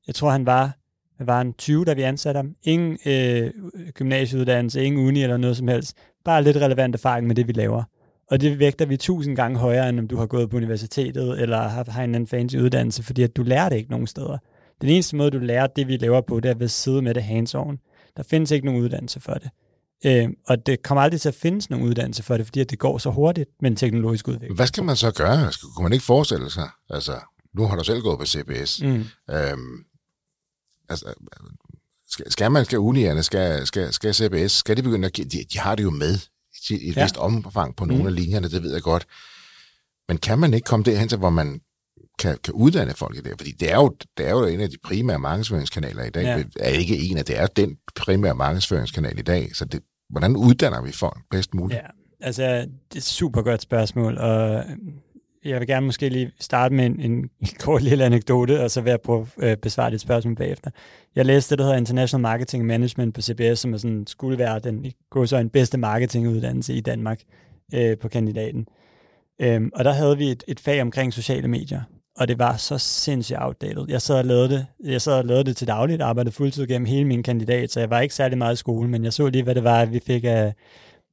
Jeg tror, han var var en 20, da vi ansatte ham. Ingen øh, gymnasieuddannelse, ingen uni eller noget som helst. Bare lidt relevant erfaring med det, vi laver. Og det vægter vi tusind gange højere, end om du har gået på universitetet, eller har, har en anden fancy uddannelse, fordi at du lærer det ikke nogen steder. Den eneste måde, du lærer det, vi laver på, det er ved at sidde med det hands-on. Der findes ikke nogen uddannelse for det. Øh, og det kommer aldrig til at findes nogen uddannelse for det, fordi at det går så hurtigt med en teknologisk udvikling. Hvad skal man så gøre? Kunne man ikke forestille sig? Altså, nu har du selv gået på CBS. Mm. Øhm, altså, skal, skal man, skal unierne, skal, skal, skal CBS, skal de begynde at give, de, de har det jo med i et ja. vist omfang på nogle mm. af linjerne, det ved jeg godt. Men kan man ikke komme derhen til, hvor man kan, kan uddanne folk i det? Fordi det er, jo, det er jo en af de primære markedsføringskanaler i dag. Ja. Er ikke en af, det er den primære markedsføringskanal i dag. Så det, hvordan uddanner vi folk bedst muligt? Ja, altså det er et super godt spørgsmål, og øh, jeg vil gerne måske lige starte med en, en [laughs] kort lille anekdote, og så vil jeg prøve at øh, besvare dit spørgsmål bagefter. Jeg læste det, der hedder International Marketing Management på CBS, som er sådan, skulle være den så en bedste marketinguddannelse i Danmark øh, på kandidaten. Øhm, og der havde vi et, et fag omkring sociale medier, og det var så sindssygt outdated. Jeg sad og lavede det, jeg sad og lavede det til dagligt, arbejdede fuldtid gennem hele min kandidat, så jeg var ikke særlig meget i skole, men jeg så lige, hvad det var, vi fik af,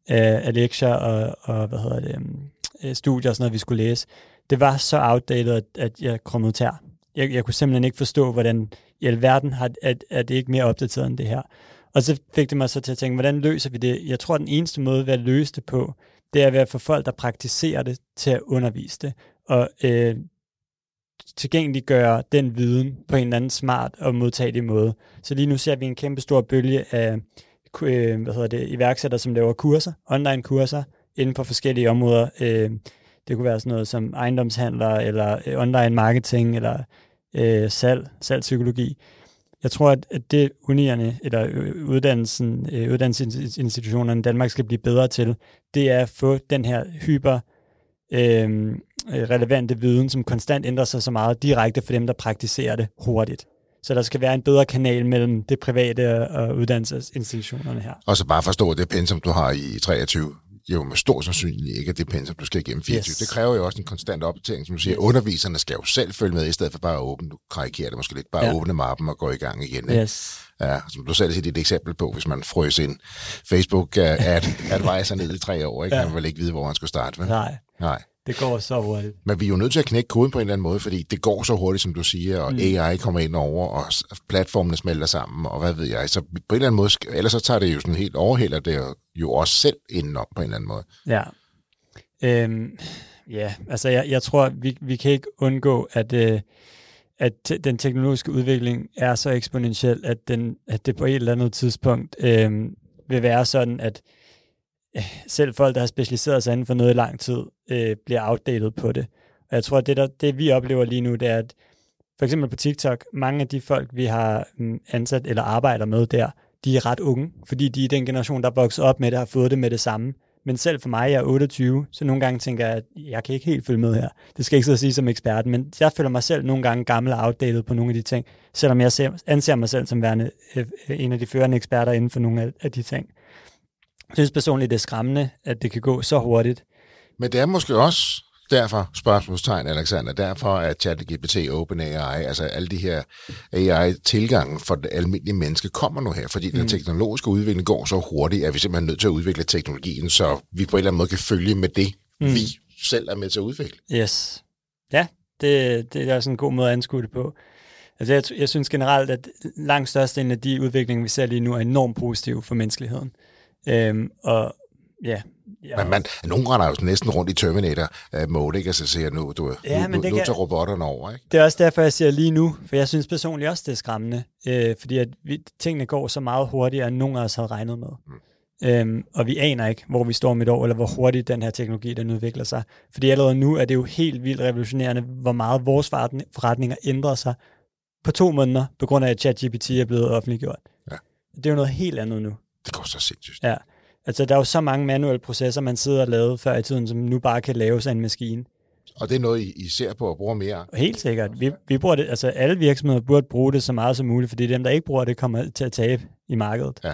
af, af lektier og, og hvad hedder det, mm, øh, studier og sådan noget, vi skulle læse. Det var så outdated, at, at jeg krømmede tær. Jeg, jeg kunne simpelthen ikke forstå, hvordan i alverden har, at, at det ikke mere opdateret end det her. Og så fik det mig så til at tænke, hvordan løser vi det? Jeg tror, at den eneste måde ved at løse det på, det er ved at få folk, der praktiserer det, til at undervise det. Og øh, tilgængeliggøre den viden på en eller anden smart og modtagelig måde. Så lige nu ser vi en kæmpe stor bølge af øh, hvad hedder det, iværksættere, som laver kurser, online kurser, inden for forskellige områder. Øh, det kunne være sådan noget som ejendomshandler, eller øh, online marketing, eller øh, salg, salgspsykologi. Jeg tror, at, at det unierne, eller øh, uddannelsen, øh, uddannelsesinstitutionerne i Danmark skal blive bedre til, det er at få den her hyper øh, relevante viden, som konstant ændrer sig så meget direkte for dem, der praktiserer det hurtigt. Så der skal være en bedre kanal mellem det private og uddannelsesinstitutionerne her. Og så bare forstå det pensum, du har i 23 jo med stor sandsynlighed ikke er det pensum, du skal igennem 24. Yes. Det kræver jo også en konstant opdatering, som du siger. Yes. Underviserne skal jo selv følge med, i stedet for bare at åbne, du karikerer det måske lidt, bare ja. åbne mappen og gå i gang igen. Ikke? Yes. Ja, som du selv siger, det er et eksempel på, hvis man frøs ind Facebook at, at veje sig ned i tre år, ikke? Ja. man vel ikke vide, hvor man skulle starte. Vel? Nej. Nej. Det går så hurtigt. Men vi er jo nødt til at knække koden på en eller anden måde, fordi det går så hurtigt, som du siger, og mm. AI kommer ind over, og platformene smelter sammen, og hvad ved jeg. Så på en eller anden måde, ellers så tager det jo sådan helt overhælder det jo også selv indenom på en eller anden måde. Ja. Øhm, ja, altså jeg, jeg tror, vi, vi kan ikke undgå, at, øh, at den teknologiske udvikling er så eksponentiel, at, den, at det på et eller andet tidspunkt øh, vil være sådan, at [sighs] selv folk, der har specialiseret sig inden for noget i lang tid, øh, bliver outdated på det. Og jeg tror, at det, der, det vi oplever lige nu, det er, at for eksempel på TikTok, mange af de folk, vi har mm, ansat eller arbejder med der, de er ret unge, fordi de er den generation, der er vokset op med det, har fået det med det samme. Men selv for mig, jeg er 28, så nogle gange tænker jeg, at jeg kan ikke helt følge med her. Det skal jeg ikke så sige som ekspert, men jeg føler mig selv nogle gange gammel og outdated på nogle af de ting, selvom jeg ser, anser mig selv som værende øh, øh, en af de førende eksperter inden for nogle af de ting. Jeg synes personligt, det er skræmmende, at det kan gå så hurtigt. Men det er måske også derfor, spørgsmålstegn, Alexander, derfor at ChatGPT, OpenAI, altså alle de her AI-tilgange for det almindelige menneske kommer nu her, fordi mm. den teknologiske udvikling går så hurtigt, at vi simpelthen er nødt til at udvikle teknologien, så vi på en eller anden måde kan følge med det, mm. vi selv er med til at udvikle. Yes. Ja, det, det er sådan en god måde at anskue det på. Altså jeg, jeg synes generelt, at langt størstedelen af de udviklinger, vi ser lige nu, er enormt positive for menneskeligheden. Øhm, og ja, Ja. Men man, nogen render jo næsten rundt i Terminator-mode, ikke? Altså siger nu, du, ja, nu, nu, nu tager robotterne over, ikke? Det er også derfor, jeg siger lige nu, for jeg synes personligt også, det er skræmmende, øh, fordi at vi, tingene går så meget hurtigere, end nogen af os havde regnet med. Mm. Øhm, og vi aner ikke, hvor vi står om et år, eller hvor hurtigt den her teknologi, den udvikler sig. Fordi allerede nu er det jo helt vildt revolutionerende, hvor meget vores forretninger ændrer sig på to måneder, på grund af, at ChatGPT er blevet offentliggjort. Ja. Det er jo noget helt andet nu. Det går så sindssygt. Ja. Altså, der er jo så mange manuelle processer, man sidder og lavede før i tiden, som nu bare kan laves af en maskine. Og det er noget, I ser på at bruge mere? Helt sikkert. Vi, vi bruger det, altså alle virksomheder burde bruge det så meget som muligt, fordi dem, der ikke bruger det, kommer til at tabe i markedet. Ja.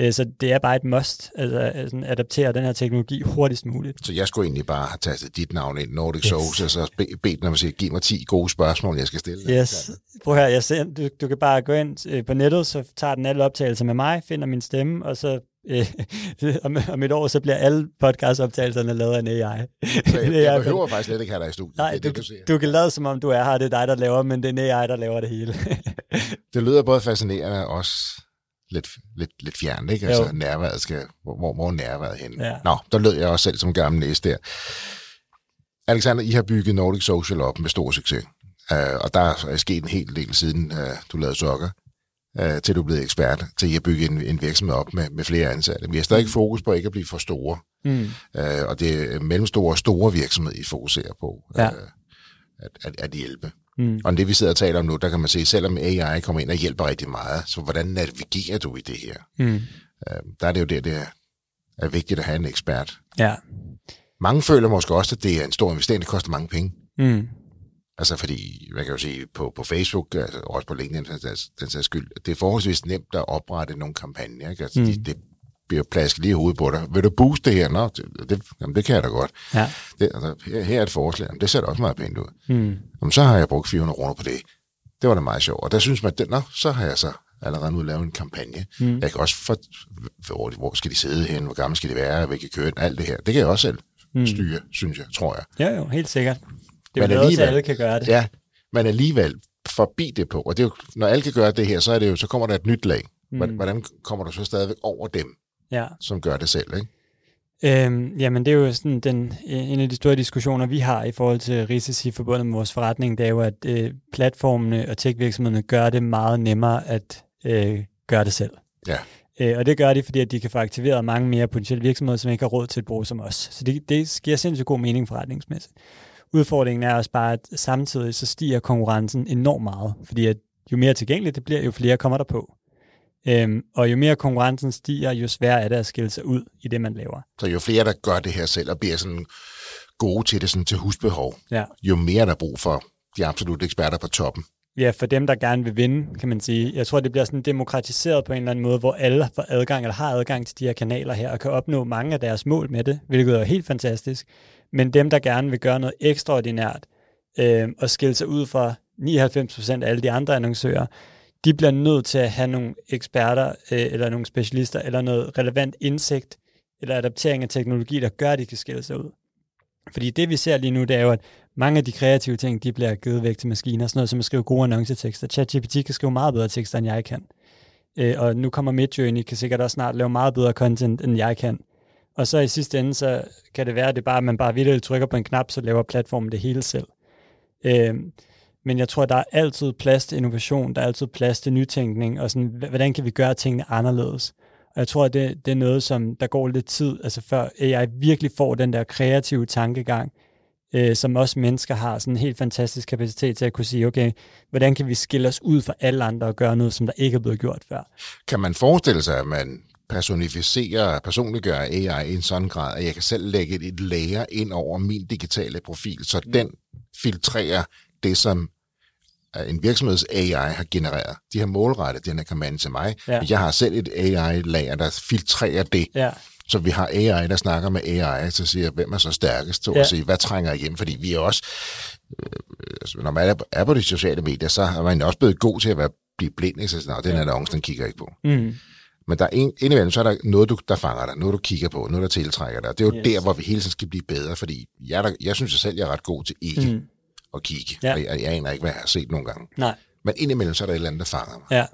Øh, så det er bare et must, altså, altså adaptere den her teknologi hurtigst muligt. Så jeg skulle egentlig bare have tastet dit navn ind, Nordic yes. Souls, og så bedt dem at sige, giv mig 10 gode spørgsmål, jeg skal stille. Yes. Prøv her, jeg ser, du, du kan bare gå ind øh, på nettet, så tager den alle optagelser med mig, finder min stemme, og så øh, [laughs] om, om et år, så bliver alle podcastoptagelserne lavet af en AI. Så [laughs] jeg, jeg behøver faktisk slet ikke have dig i studiet. Nej, det, du, det, du, du kan lade som om du er her, det er dig, der laver, men det er en AI, der laver det hele. [laughs] det lyder både fascinerende og også lidt, lidt, lidt fjern, ikke? Altså, jo. nærværet skal, hvor, hvor er nærværet henne? Ja. Nå, der lød jeg også selv som gammel næste der. Alexander, I har bygget Nordic Social op med stor succes. Uh, og der er sket en hel del siden uh, du lavede sokker øh, til du blevet ekspert, til at bygge en, en virksomhed op med, med flere ansatte. Vi har stadig fokus på ikke at blive for store, mm. øh, og det er mellemstore og store virksomheder, I fokuserer på ja. at, at, at hjælpe. Mm. Og det, vi sidder og taler om nu, der kan man se, selvom AI kommer ind og hjælper rigtig meget, så hvordan navigerer du i det her? Mm. Øh, der er det jo det, det er, er vigtigt at have en ekspert. Ja. Mange føler måske også, at det er en stor investering, det koster mange penge. Mm. Altså fordi, man kan jo sige, på, på Facebook, altså også på LinkedIn, den, den sags skyld, det er forholdsvis nemt at oprette nogle kampagner. Ikke? Altså, mm. det, det bliver plasket lige i hovedet på dig. Vil du booste det her? Nå, det, det, jamen, det kan jeg da godt. Ja. Det, altså, her, her er et forslag. Jamen, det ser da også meget pænt ud. Mm. Jamen, så har jeg brugt 400 kroner på det. Det var da meget sjovt. Og der synes man, at nå, så har jeg så allerede nu lavet en kampagne. Mm. Jeg kan også for, hvor, hvor skal de sidde hen, hvor gammel skal de være, hvilke køn, alt det her. Det kan jeg også selv mm. styre, synes jeg, tror jeg. Ja, jo, helt sikkert. Det er noget, alle kan gøre det. Ja, men alligevel forbi det på. Og det er jo, når alle kan gøre det her, så, er det jo, så kommer der et nyt lag. Mm. Hvordan kommer du så stadigvæk over dem, ja. som gør det selv? Ikke? Øhm, jamen, det er jo sådan den, en af de store diskussioner, vi har i forhold til risici forbundet med vores forretning, det er jo, at øh, platformene og tech-virksomhederne gør det meget nemmere at øh, gøre det selv. Ja. Øh, og det gør de, fordi at de kan få aktiveret mange mere potentielle virksomheder, som ikke har råd til at bruge som os. Så det, det giver sindssygt god mening forretningsmæssigt. Udfordringen er også bare, at samtidig så stiger konkurrencen enormt meget, fordi at jo mere tilgængeligt det bliver, jo flere kommer der på. Øhm, og jo mere konkurrencen stiger, jo sværere er det at skille sig ud i det, man laver. Så jo flere, der gør det her selv og bliver sådan gode til det sådan til husbehov, ja. jo mere der er brug for de absolutte eksperter på toppen. Ja, for dem, der gerne vil vinde, kan man sige. Jeg tror, det bliver sådan demokratiseret på en eller anden måde, hvor alle får adgang eller har adgang til de her kanaler her, og kan opnå mange af deres mål med det, hvilket er helt fantastisk. Men dem, der gerne vil gøre noget ekstraordinært øh, og skille sig ud fra 99% af alle de andre annoncører, de bliver nødt til at have nogle eksperter øh, eller nogle specialister eller noget relevant indsigt eller adaptering af teknologi, der gør, at de kan skille sig ud. Fordi det, vi ser lige nu, det er jo, at mange af de kreative ting, de bliver givet væk til maskiner. Sådan noget som at skrive gode annoncetekster. ChatGPT kan skrive meget bedre tekster, end jeg kan. Øh, og nu kommer Midjourney, kan sikkert også snart lave meget bedre content, end jeg kan. Og så i sidste ende, så kan det være, at det bare, at man bare vildt trykker på en knap, så laver platformen det hele selv. Øh, men jeg tror, der er altid plads til innovation, der er altid plads til nytænkning, og sådan, hvordan kan vi gøre tingene anderledes? Og jeg tror, at det, det er noget, som der går lidt tid, altså før AI virkelig får den der kreative tankegang, øh, som også mennesker har sådan en helt fantastisk kapacitet til at kunne sige, okay, hvordan kan vi skille os ud fra alle andre og gøre noget, som der ikke er blevet gjort før? Kan man forestille sig, at man personificerer, personliggør AI i en sådan grad, at jeg kan selv lægge et layer ind over min digitale profil, så den filtrerer det, som en virksomheds AI har genereret. De har målrettet den her kampagne til mig. Ja. Jeg har selv et AI-lager, der filtrerer det. Ja. Så vi har AI, der snakker med AI, så siger, hvem er så stærkest til ja. at sige, hvad trænger hjem? Fordi vi er også, øh, altså, når man er på de sociale medier, så er man også blevet god til at være, blive blind. Så sådan, den annonce, den kigger ikke på. Mm. Men der er en, indimellem, så er der noget, du, der fanger dig, noget, du kigger på, noget, der tiltrækker dig. Det er jo yes. der, hvor vi hele tiden skal blive bedre, fordi jeg, der, jeg synes jeg selv, jeg er ret god til ikke mm. At kigge. Ja. Og jeg, jeg aner ikke, hvad jeg har set nogle gange. Nej. Men indimellem, så er der et eller andet, der fanger mig. Ja.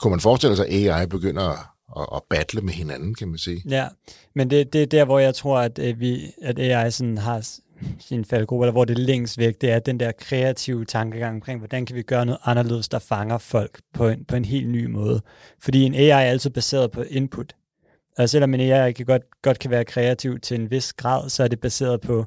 Kunne man forestille sig, at AI begynder at, at, at battle med hinanden, kan man sige? Ja, men det, det er der, hvor jeg tror, at, vi, at AI sådan har sin faldgruppe, eller hvor det er længst væk, det er den der kreative tankegang omkring, hvordan kan vi gøre noget anderledes, der fanger folk på en, på en helt ny måde. Fordi en AI er altid baseret på input. Og selvom en AI kan godt, godt kan være kreativ til en vis grad, så er det baseret på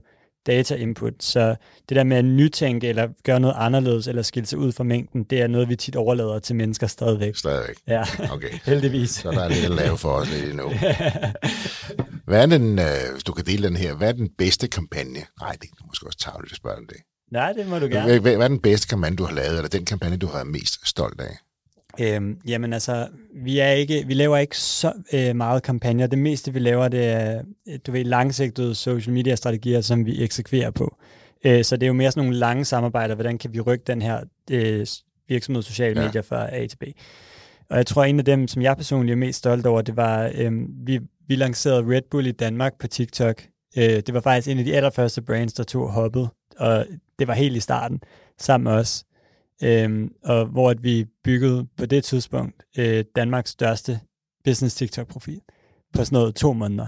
data input. Så det der med at nytænke eller gøre noget anderledes eller skille sig ud fra mængden, det er noget, vi tit overlader til mennesker stadigvæk. Stadigvæk? Ja, okay. [laughs] heldigvis. Så der er lidt at lave for os lidt endnu. [laughs] hvad er den, øh, hvis du kan dele den her, hvad er den bedste kampagne? Nej, det er måske også tavligt at spørge om det. Nej, det må du gerne. Hvad, hvad, hvad er den bedste kampagne, du har lavet, eller den kampagne, du har mest stolt af? Øhm, jamen altså, vi, er ikke, vi laver ikke så øh, meget kampagner. Det meste, vi laver, det er du ved, langsigtede social media strategier, som vi eksekverer på. Øh, så det er jo mere sådan nogle lange samarbejder. Hvordan kan vi rykke den her øh, virksomhed sociale ja. medier fra A til B? Og jeg tror, en af dem, som jeg personligt er mest stolt over, det var, øh, vi, vi lancerede Red Bull i Danmark på TikTok. Øh, det var faktisk en af de allerførste brands, der tog hoppet, og det var helt i starten, sammen med os øh, og hvor at vi byggede på det tidspunkt øh, Danmarks største business TikTok-profil på sådan noget to måneder.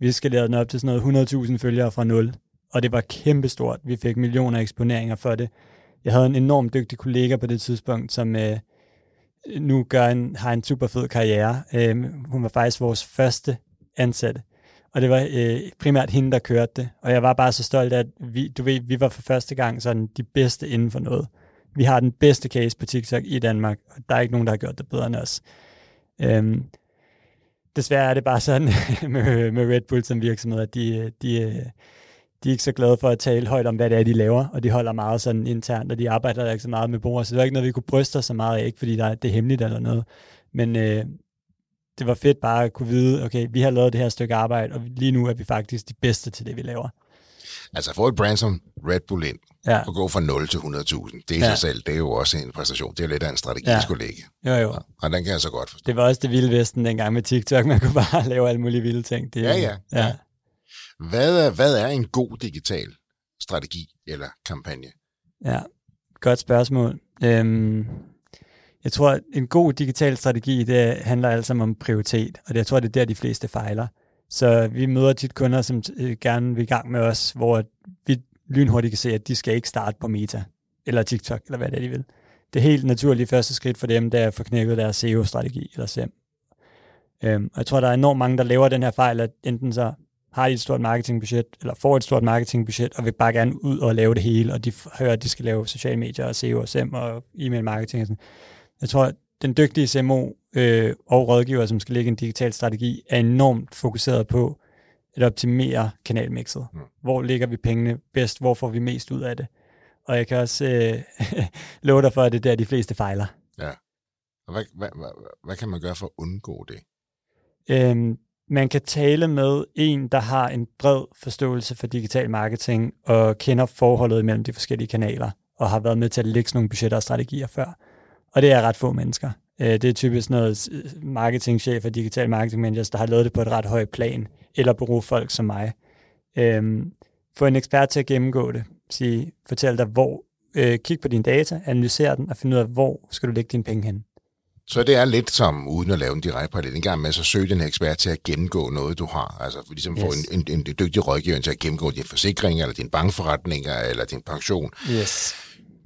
Vi skalerede den op til sådan noget 100.000 følgere fra nul, og det var kæmpestort. Vi fik millioner af eksponeringer for det. Jeg havde en enormt dygtig kollega på det tidspunkt, som øh, nu gør en, har en super fed karriere. Øh, hun var faktisk vores første ansatte, og det var øh, primært hende, der kørte det. Og jeg var bare så stolt af, at vi, du ved, vi var for første gang sådan de bedste inden for noget vi har den bedste case på TikTok i Danmark, og der er ikke nogen, der har gjort det bedre end os. Øhm, desværre er det bare sådan [laughs] med, med Red Bull som virksomhed, at de, de, de er ikke så glade for at tale højt om, hvad det er, de laver, og de holder meget sådan internt, og de arbejder ikke så meget med bordet, så det var ikke noget, vi kunne bryste os så meget af, ikke fordi der, er, det er hemmeligt eller noget. Men øh, det var fedt bare at kunne vide, okay, vi har lavet det her stykke arbejde, og lige nu er vi faktisk de bedste til det, vi laver. Altså få et brand som Red Bull ind, ja. og gå fra 0 til 100.000, det i ja. sig selv, det er jo også en præstation. Det er jo lidt af en strategi, ja. skulle ligge. Jo, jo. Ja, og den kan jeg så godt forstå. Det var også det vilde vesten dengang med TikTok. Man kunne bare [laughs] lave alle mulige vilde ting. Det, ja, ja. ja. Hvad, er, hvad er en god digital strategi eller kampagne? Ja, godt spørgsmål. Øhm, jeg tror, en god digital strategi, det handler altså om prioritet, og det, jeg tror, det er der, de fleste fejler. Så vi møder tit kunder, som øh, gerne vil i gang med os, hvor vi lynhurtigt kan se, at de skal ikke starte på Meta, eller TikTok, eller hvad det er, de vil. Det helt naturlige første skridt for dem, det er at få knækket deres SEO-strategi, eller SEM. Øhm, og jeg tror, der er enormt mange, der laver den her fejl, at enten så har de et stort marketingbudget, eller får et stort marketingbudget, og vil bare gerne ud og lave det hele, og de hører, at de skal lave sociale medier, og SEO og SEM og e-mail marketing. Og sådan. Jeg tror, at den dygtige CMO øh, og rådgiver, som skal lægge en digital strategi, er enormt fokuseret på at optimere kanalmixet. Mm. Hvor ligger vi pengene bedst? Hvor får vi mest ud af det? Og jeg kan også øh, [laughs] love dig for, at det er der, de fleste fejler. Ja. Og hvad, hvad, hvad, hvad kan man gøre for at undgå det? Øhm, man kan tale med en, der har en bred forståelse for digital marketing og kender forholdet mellem de forskellige kanaler og har været med til at lægge sådan nogle budgetter og strategier før. Og det er ret få mennesker. Øh, det er typisk noget marketingchef og digital marketing managers, der har lavet det på et ret højt plan, eller folk som mig. Øhm, få en ekspert til at gennemgå det. Sige, fortæl dig, hvor, øh, kig på dine data, analysere den og finde ud af, hvor skal du lægge dine penge hen. Så det er lidt som, uden at lave en direkte parallel, en gang med, så søg den ekspert til at gennemgå noget, du har. Altså ligesom yes. få en, en, en, dygtig rådgiver til at gennemgå dine forsikringer, eller dine bankforretninger, eller din pension. Yes.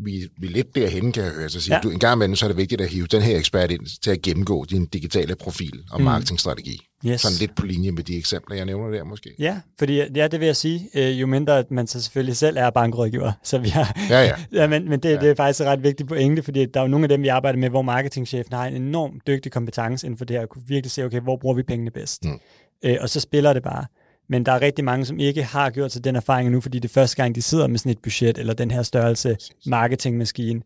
Vi, vi er lidt derhen, kan jeg høre. Så sige, ja. du, en gang imellem, så er det vigtigt at hive den her ekspert ind til at gennemgå din digitale profil og mm. marketingstrategi. Yes. Sådan lidt på linje med de eksempler, jeg nævner der måske. Ja, fordi ja, det vil jeg sige, øh, jo mindre at man så selvfølgelig selv er bankrådgiver. Så vi har, ja, ja. [laughs] ja, men, men det, ja. det er faktisk et ret vigtigt pointe, fordi der er jo nogle af dem, vi arbejder med, hvor marketingchefen har en enorm dygtig kompetence inden for det her, og kunne virkelig se, okay, hvor bruger vi pengene bedst? Mm. Øh, og så spiller det bare. Men der er rigtig mange, som ikke har gjort sig den erfaring nu, fordi det er første gang, de sidder med sådan et budget, eller den her størrelse marketingmaskine.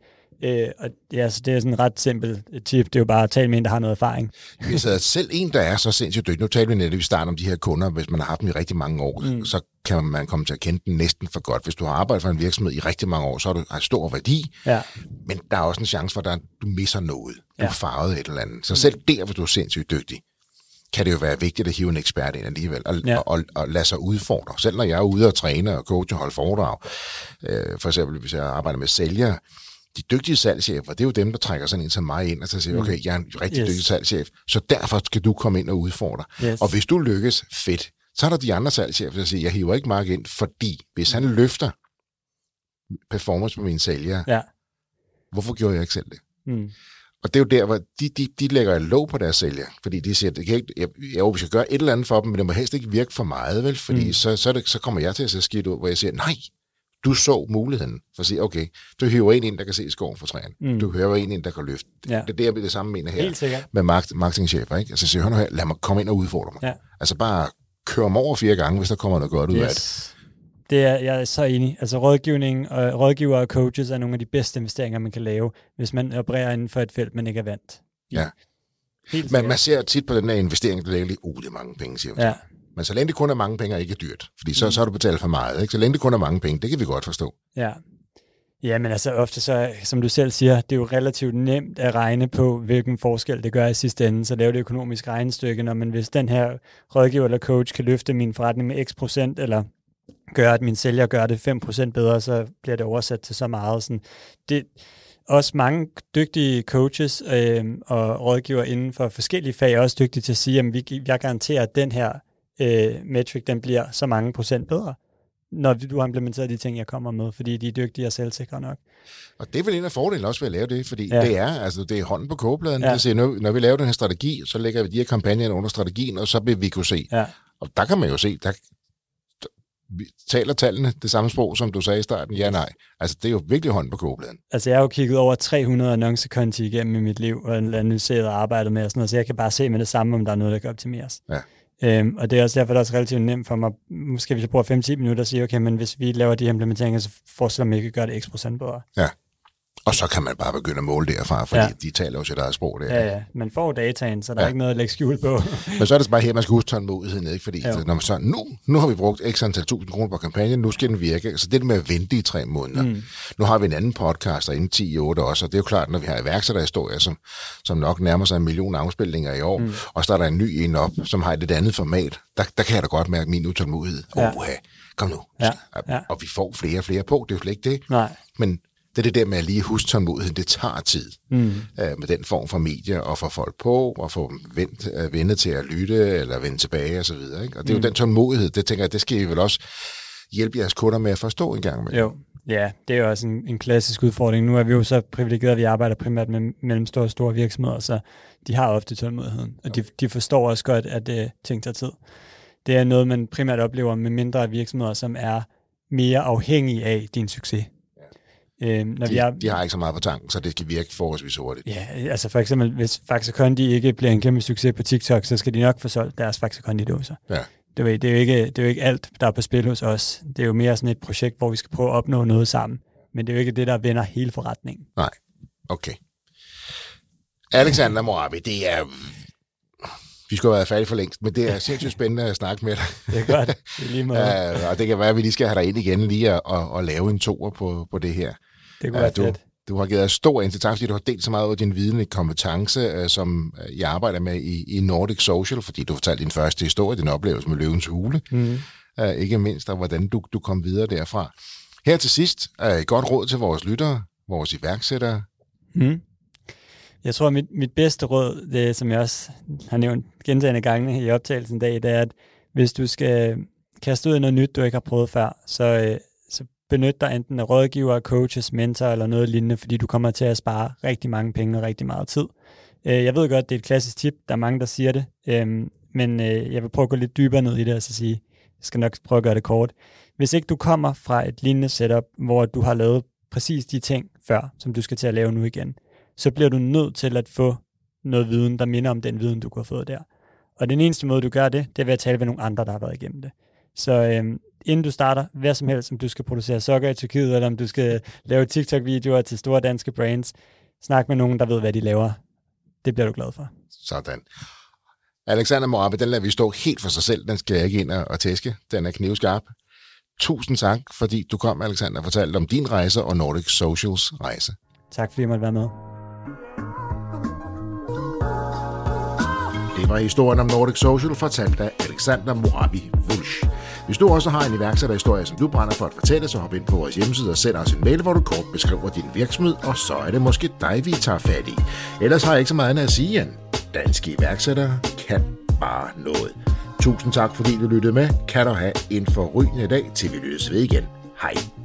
Øh, og ja, så det er sådan en ret simpel tip. Det er jo bare at tale med en, der har noget erfaring. Hvis er selv en, der er så sindssygt dygtig, nu taler vi netop i starten om de her kunder, hvis man har haft dem i rigtig mange år, mm. så kan man komme til at kende den næsten for godt. Hvis du har arbejdet for en virksomhed i rigtig mange år, så har du har stor værdi, ja. men der er også en chance for, at du misser noget. Du ja. farvet et eller andet. Så selv der, hvis du er sindssygt dygtig, kan det jo være vigtigt at hive en ekspert ind alligevel, og, ja. og, og, og lade sig udfordre. Selv når jeg er ude og træne og coach og holde foredrag, øh, for eksempel hvis jeg arbejder med sælgere, de dygtige salgschefer, det er jo dem, der trækker sådan en som mig ind, og så siger, mm. okay, jeg er en rigtig yes. dygtig salgschef, så derfor skal du komme ind og udfordre. Yes. Og hvis du lykkes, fedt. Så er der de andre salgschefer, der siger, jeg hiver ikke Mark ind, fordi hvis han løfter performance på mine sælgere, ja. hvorfor gjorde jeg ikke selv det? Mm. Og det er jo der, hvor de, de, de lægger låg på deres sælger, fordi de siger, det kan ikke, jeg, jeg, vi skal gøre et eller andet for dem, men det må helst ikke virke for meget, vel? Fordi mm. så, så, det, så kommer jeg til at se skidt ud, hvor jeg siger, nej, du så muligheden for at sige, okay, du hiver en ind, der kan se skoven for træerne. Mm. Du hører en ind, der kan løfte. Ja. Det er det, jeg det samme mener her med marketingchefer. Ikke? Altså siger, hør nu her, lad mig komme ind og udfordre mig. Ja. Altså bare køre mig over fire gange, hvis der kommer noget godt ud yes. af det. Det er jeg er så enig. Altså rådgivning og rådgiver og coaches er nogle af de bedste investeringer, man kan lave, hvis man opererer inden for et felt, man ikke er vant. Ja. Helt Men man ser tit på den her investering, der ligger lige, uh, det er mange penge, siger man. Ja. Men så længe det kun er mange penge, og ikke er dyrt. Fordi så, mm. så har du betalt for meget. Ikke? Så længe det kun er mange penge, det kan vi godt forstå. Ja. Ja, men altså ofte så, som du selv siger, det er jo relativt nemt at regne på, hvilken forskel det gør i sidste ende. Så lave det økonomiske regnestykke, når man hvis den her rådgiver eller coach kan løfte min forretning med x procent, eller gøre, at min sælger gør det 5% bedre, så bliver det oversat til så meget. Sådan. Det, også mange dygtige coaches øh, og rådgiver inden for forskellige fag er også dygtige til at sige, at vi, jeg garanterer, at den her øh, metric, den bliver så mange procent bedre, når du har implementeret de ting, jeg kommer med, fordi de er dygtige og selvsikre nok. Og det er vel en af fordelene også ved at lave det, fordi ja. det er altså det er hånden på kogepladen. Ja. Siger, når, når vi laver den her strategi, så lægger vi de her kampagner under strategien, og så vil vi kunne se. Ja. Og der kan man jo se, der, taler tallene det samme sprog, som du sagde i starten? Ja, nej. Altså, det er jo virkelig hånd på kogepladen. Altså, jeg har jo kigget over 300 annoncekonti igennem i mit liv, og analyseret og arbejdet med og sådan noget, så jeg kan bare se med det samme, om der er noget, der kan optimeres. Ja. Øhm, og det er også derfor, det er også relativt nemt for mig, måske hvis jeg bruger 5-10 minutter, og siger, okay, men hvis vi laver de implementeringer, så forestiller mig ikke at gøre det x procent bedre. Ja. Og så kan man bare begynde at måle derfra, fordi ja. de taler jo sit eget sprog der. Ja, ja. Man får dataen, så der ja. er ikke noget at lægge skjul på. [laughs] Men så er det bare her, man skal huske tålmodigheden, ikke? Fordi jo. når man så, nu, nu har vi brugt x antal tusind kroner på kampagnen, nu skal den virke. Så det med at vente i tre måneder. Mm. Nu har vi en anden podcast derinde 10 8 også, og det er jo klart, når vi har iværksætterhistorier, som, som nok nærmer sig en million afspilninger i år, mm. og så er der en ny en op, som har et lidt andet format, der, der kan jeg da godt mærke min utålmodighed. Ja. Oh, kom nu. Ja. Ja. Og vi får flere og flere på, det er jo slet ikke det. Nej. Men det er det der med at lige huske tålmodigheden. Det tager tid mm. øh, med den form for medier og få folk på og få vendt, øh, vendet til at lytte eller vende tilbage osv. Og, og det er mm. jo den tålmodighed, det tænker jeg, det skal I vel også hjælpe jeres kunder med at forstå en gang med. Jo, ja, det er jo også en, en klassisk udfordring. Nu er vi jo så privilegerede, at vi arbejder primært med mellemstore og store virksomheder, så de har ofte tålmodigheden, og de, de forstår også godt, at uh, ting tager tid. Det er noget, man primært oplever med mindre virksomheder, som er mere afhængige af din succes. Øh, når de, vi er, de har ikke så meget på tanken, så det skal virke forholdsvis hurtigt. Ja, altså for eksempel, hvis Faxe Kondi ikke bliver en kæmpe succes på TikTok, så skal de nok få solgt deres Faxe Kondi-dåser. Ja. Det, er, det, er jo ikke, det er jo ikke alt, der er på spil hos os. Det er jo mere sådan et projekt, hvor vi skal prøve at opnå noget sammen. Men det er jo ikke det, der vender hele forretningen. Nej, okay. Alexander Morabi, det er... Vi skulle have været færdige for længst, men det er sindssygt [laughs] spændende at snakke med dig. Det er godt. Det er lige meget. [laughs] uh, og det kan være, at vi lige skal have dig ind igen lige og, og, og lave en toer på, på det her. Det kunne være du, fedt. Du har givet stor interesse, fordi du har delt så meget af din viden og kompetence, uh, som jeg arbejder med i, i Nordic Social, fordi du fortalte din første historie, din oplevelse med løvens hule. Mm. uh, ikke mindst, og hvordan du, du kom videre derfra. Her til sidst, uh, et godt råd til vores lyttere, vores iværksættere. Mm. Jeg tror, mit, mit bedste råd, det som jeg også har nævnt gentagende gange i optagelsen i dag, det er, at hvis du skal kaste ud i noget nyt, du ikke har prøvet før, så, benytte dig enten af rådgiver, coaches, mentor eller noget lignende, fordi du kommer til at spare rigtig mange penge og rigtig meget tid. Øh, jeg ved godt, det er et klassisk tip, der er mange, der siger det, øhm, men øh, jeg vil prøve at gå lidt dybere ned i det og så sige, jeg skal nok prøve at gøre det kort. Hvis ikke du kommer fra et lignende setup, hvor du har lavet præcis de ting før, som du skal til at lave nu igen, så bliver du nødt til at få noget viden, der minder om den viden, du kunne have fået der. Og den eneste måde, du gør det, det er ved at tale med nogle andre, der har været igennem det. Så øhm, inden du starter hvad som helst, om du skal producere sokker i Tyrkiet, eller om du skal lave TikTok-videoer til store danske brands, snak med nogen, der ved, hvad de laver. Det bliver du glad for. Sådan. Alexander Morabe, den lader vi stå helt for sig selv. Den skal jeg ikke ind og tæske. Den er knivskarp. Tusind tak, fordi du kom, Alexander, og fortalte om din rejse og Nordic Socials rejse. Tak fordi jeg måtte være med. Det var historien om Nordic Social, fortalt af Alexander Morabi Wulsch. Hvis du også har en iværksætterhistorie, som du brænder for at fortælle, så hop ind på vores hjemmeside og send os en mail, hvor du kort beskriver din virksomhed, og så er det måske dig, vi tager fat i. Ellers har jeg ikke så meget andet at sige, end, Danske iværksættere kan bare noget. Tusind tak, fordi du lyttede med. Kan du have en forrygende dag, til vi lyttes ved igen. Hej.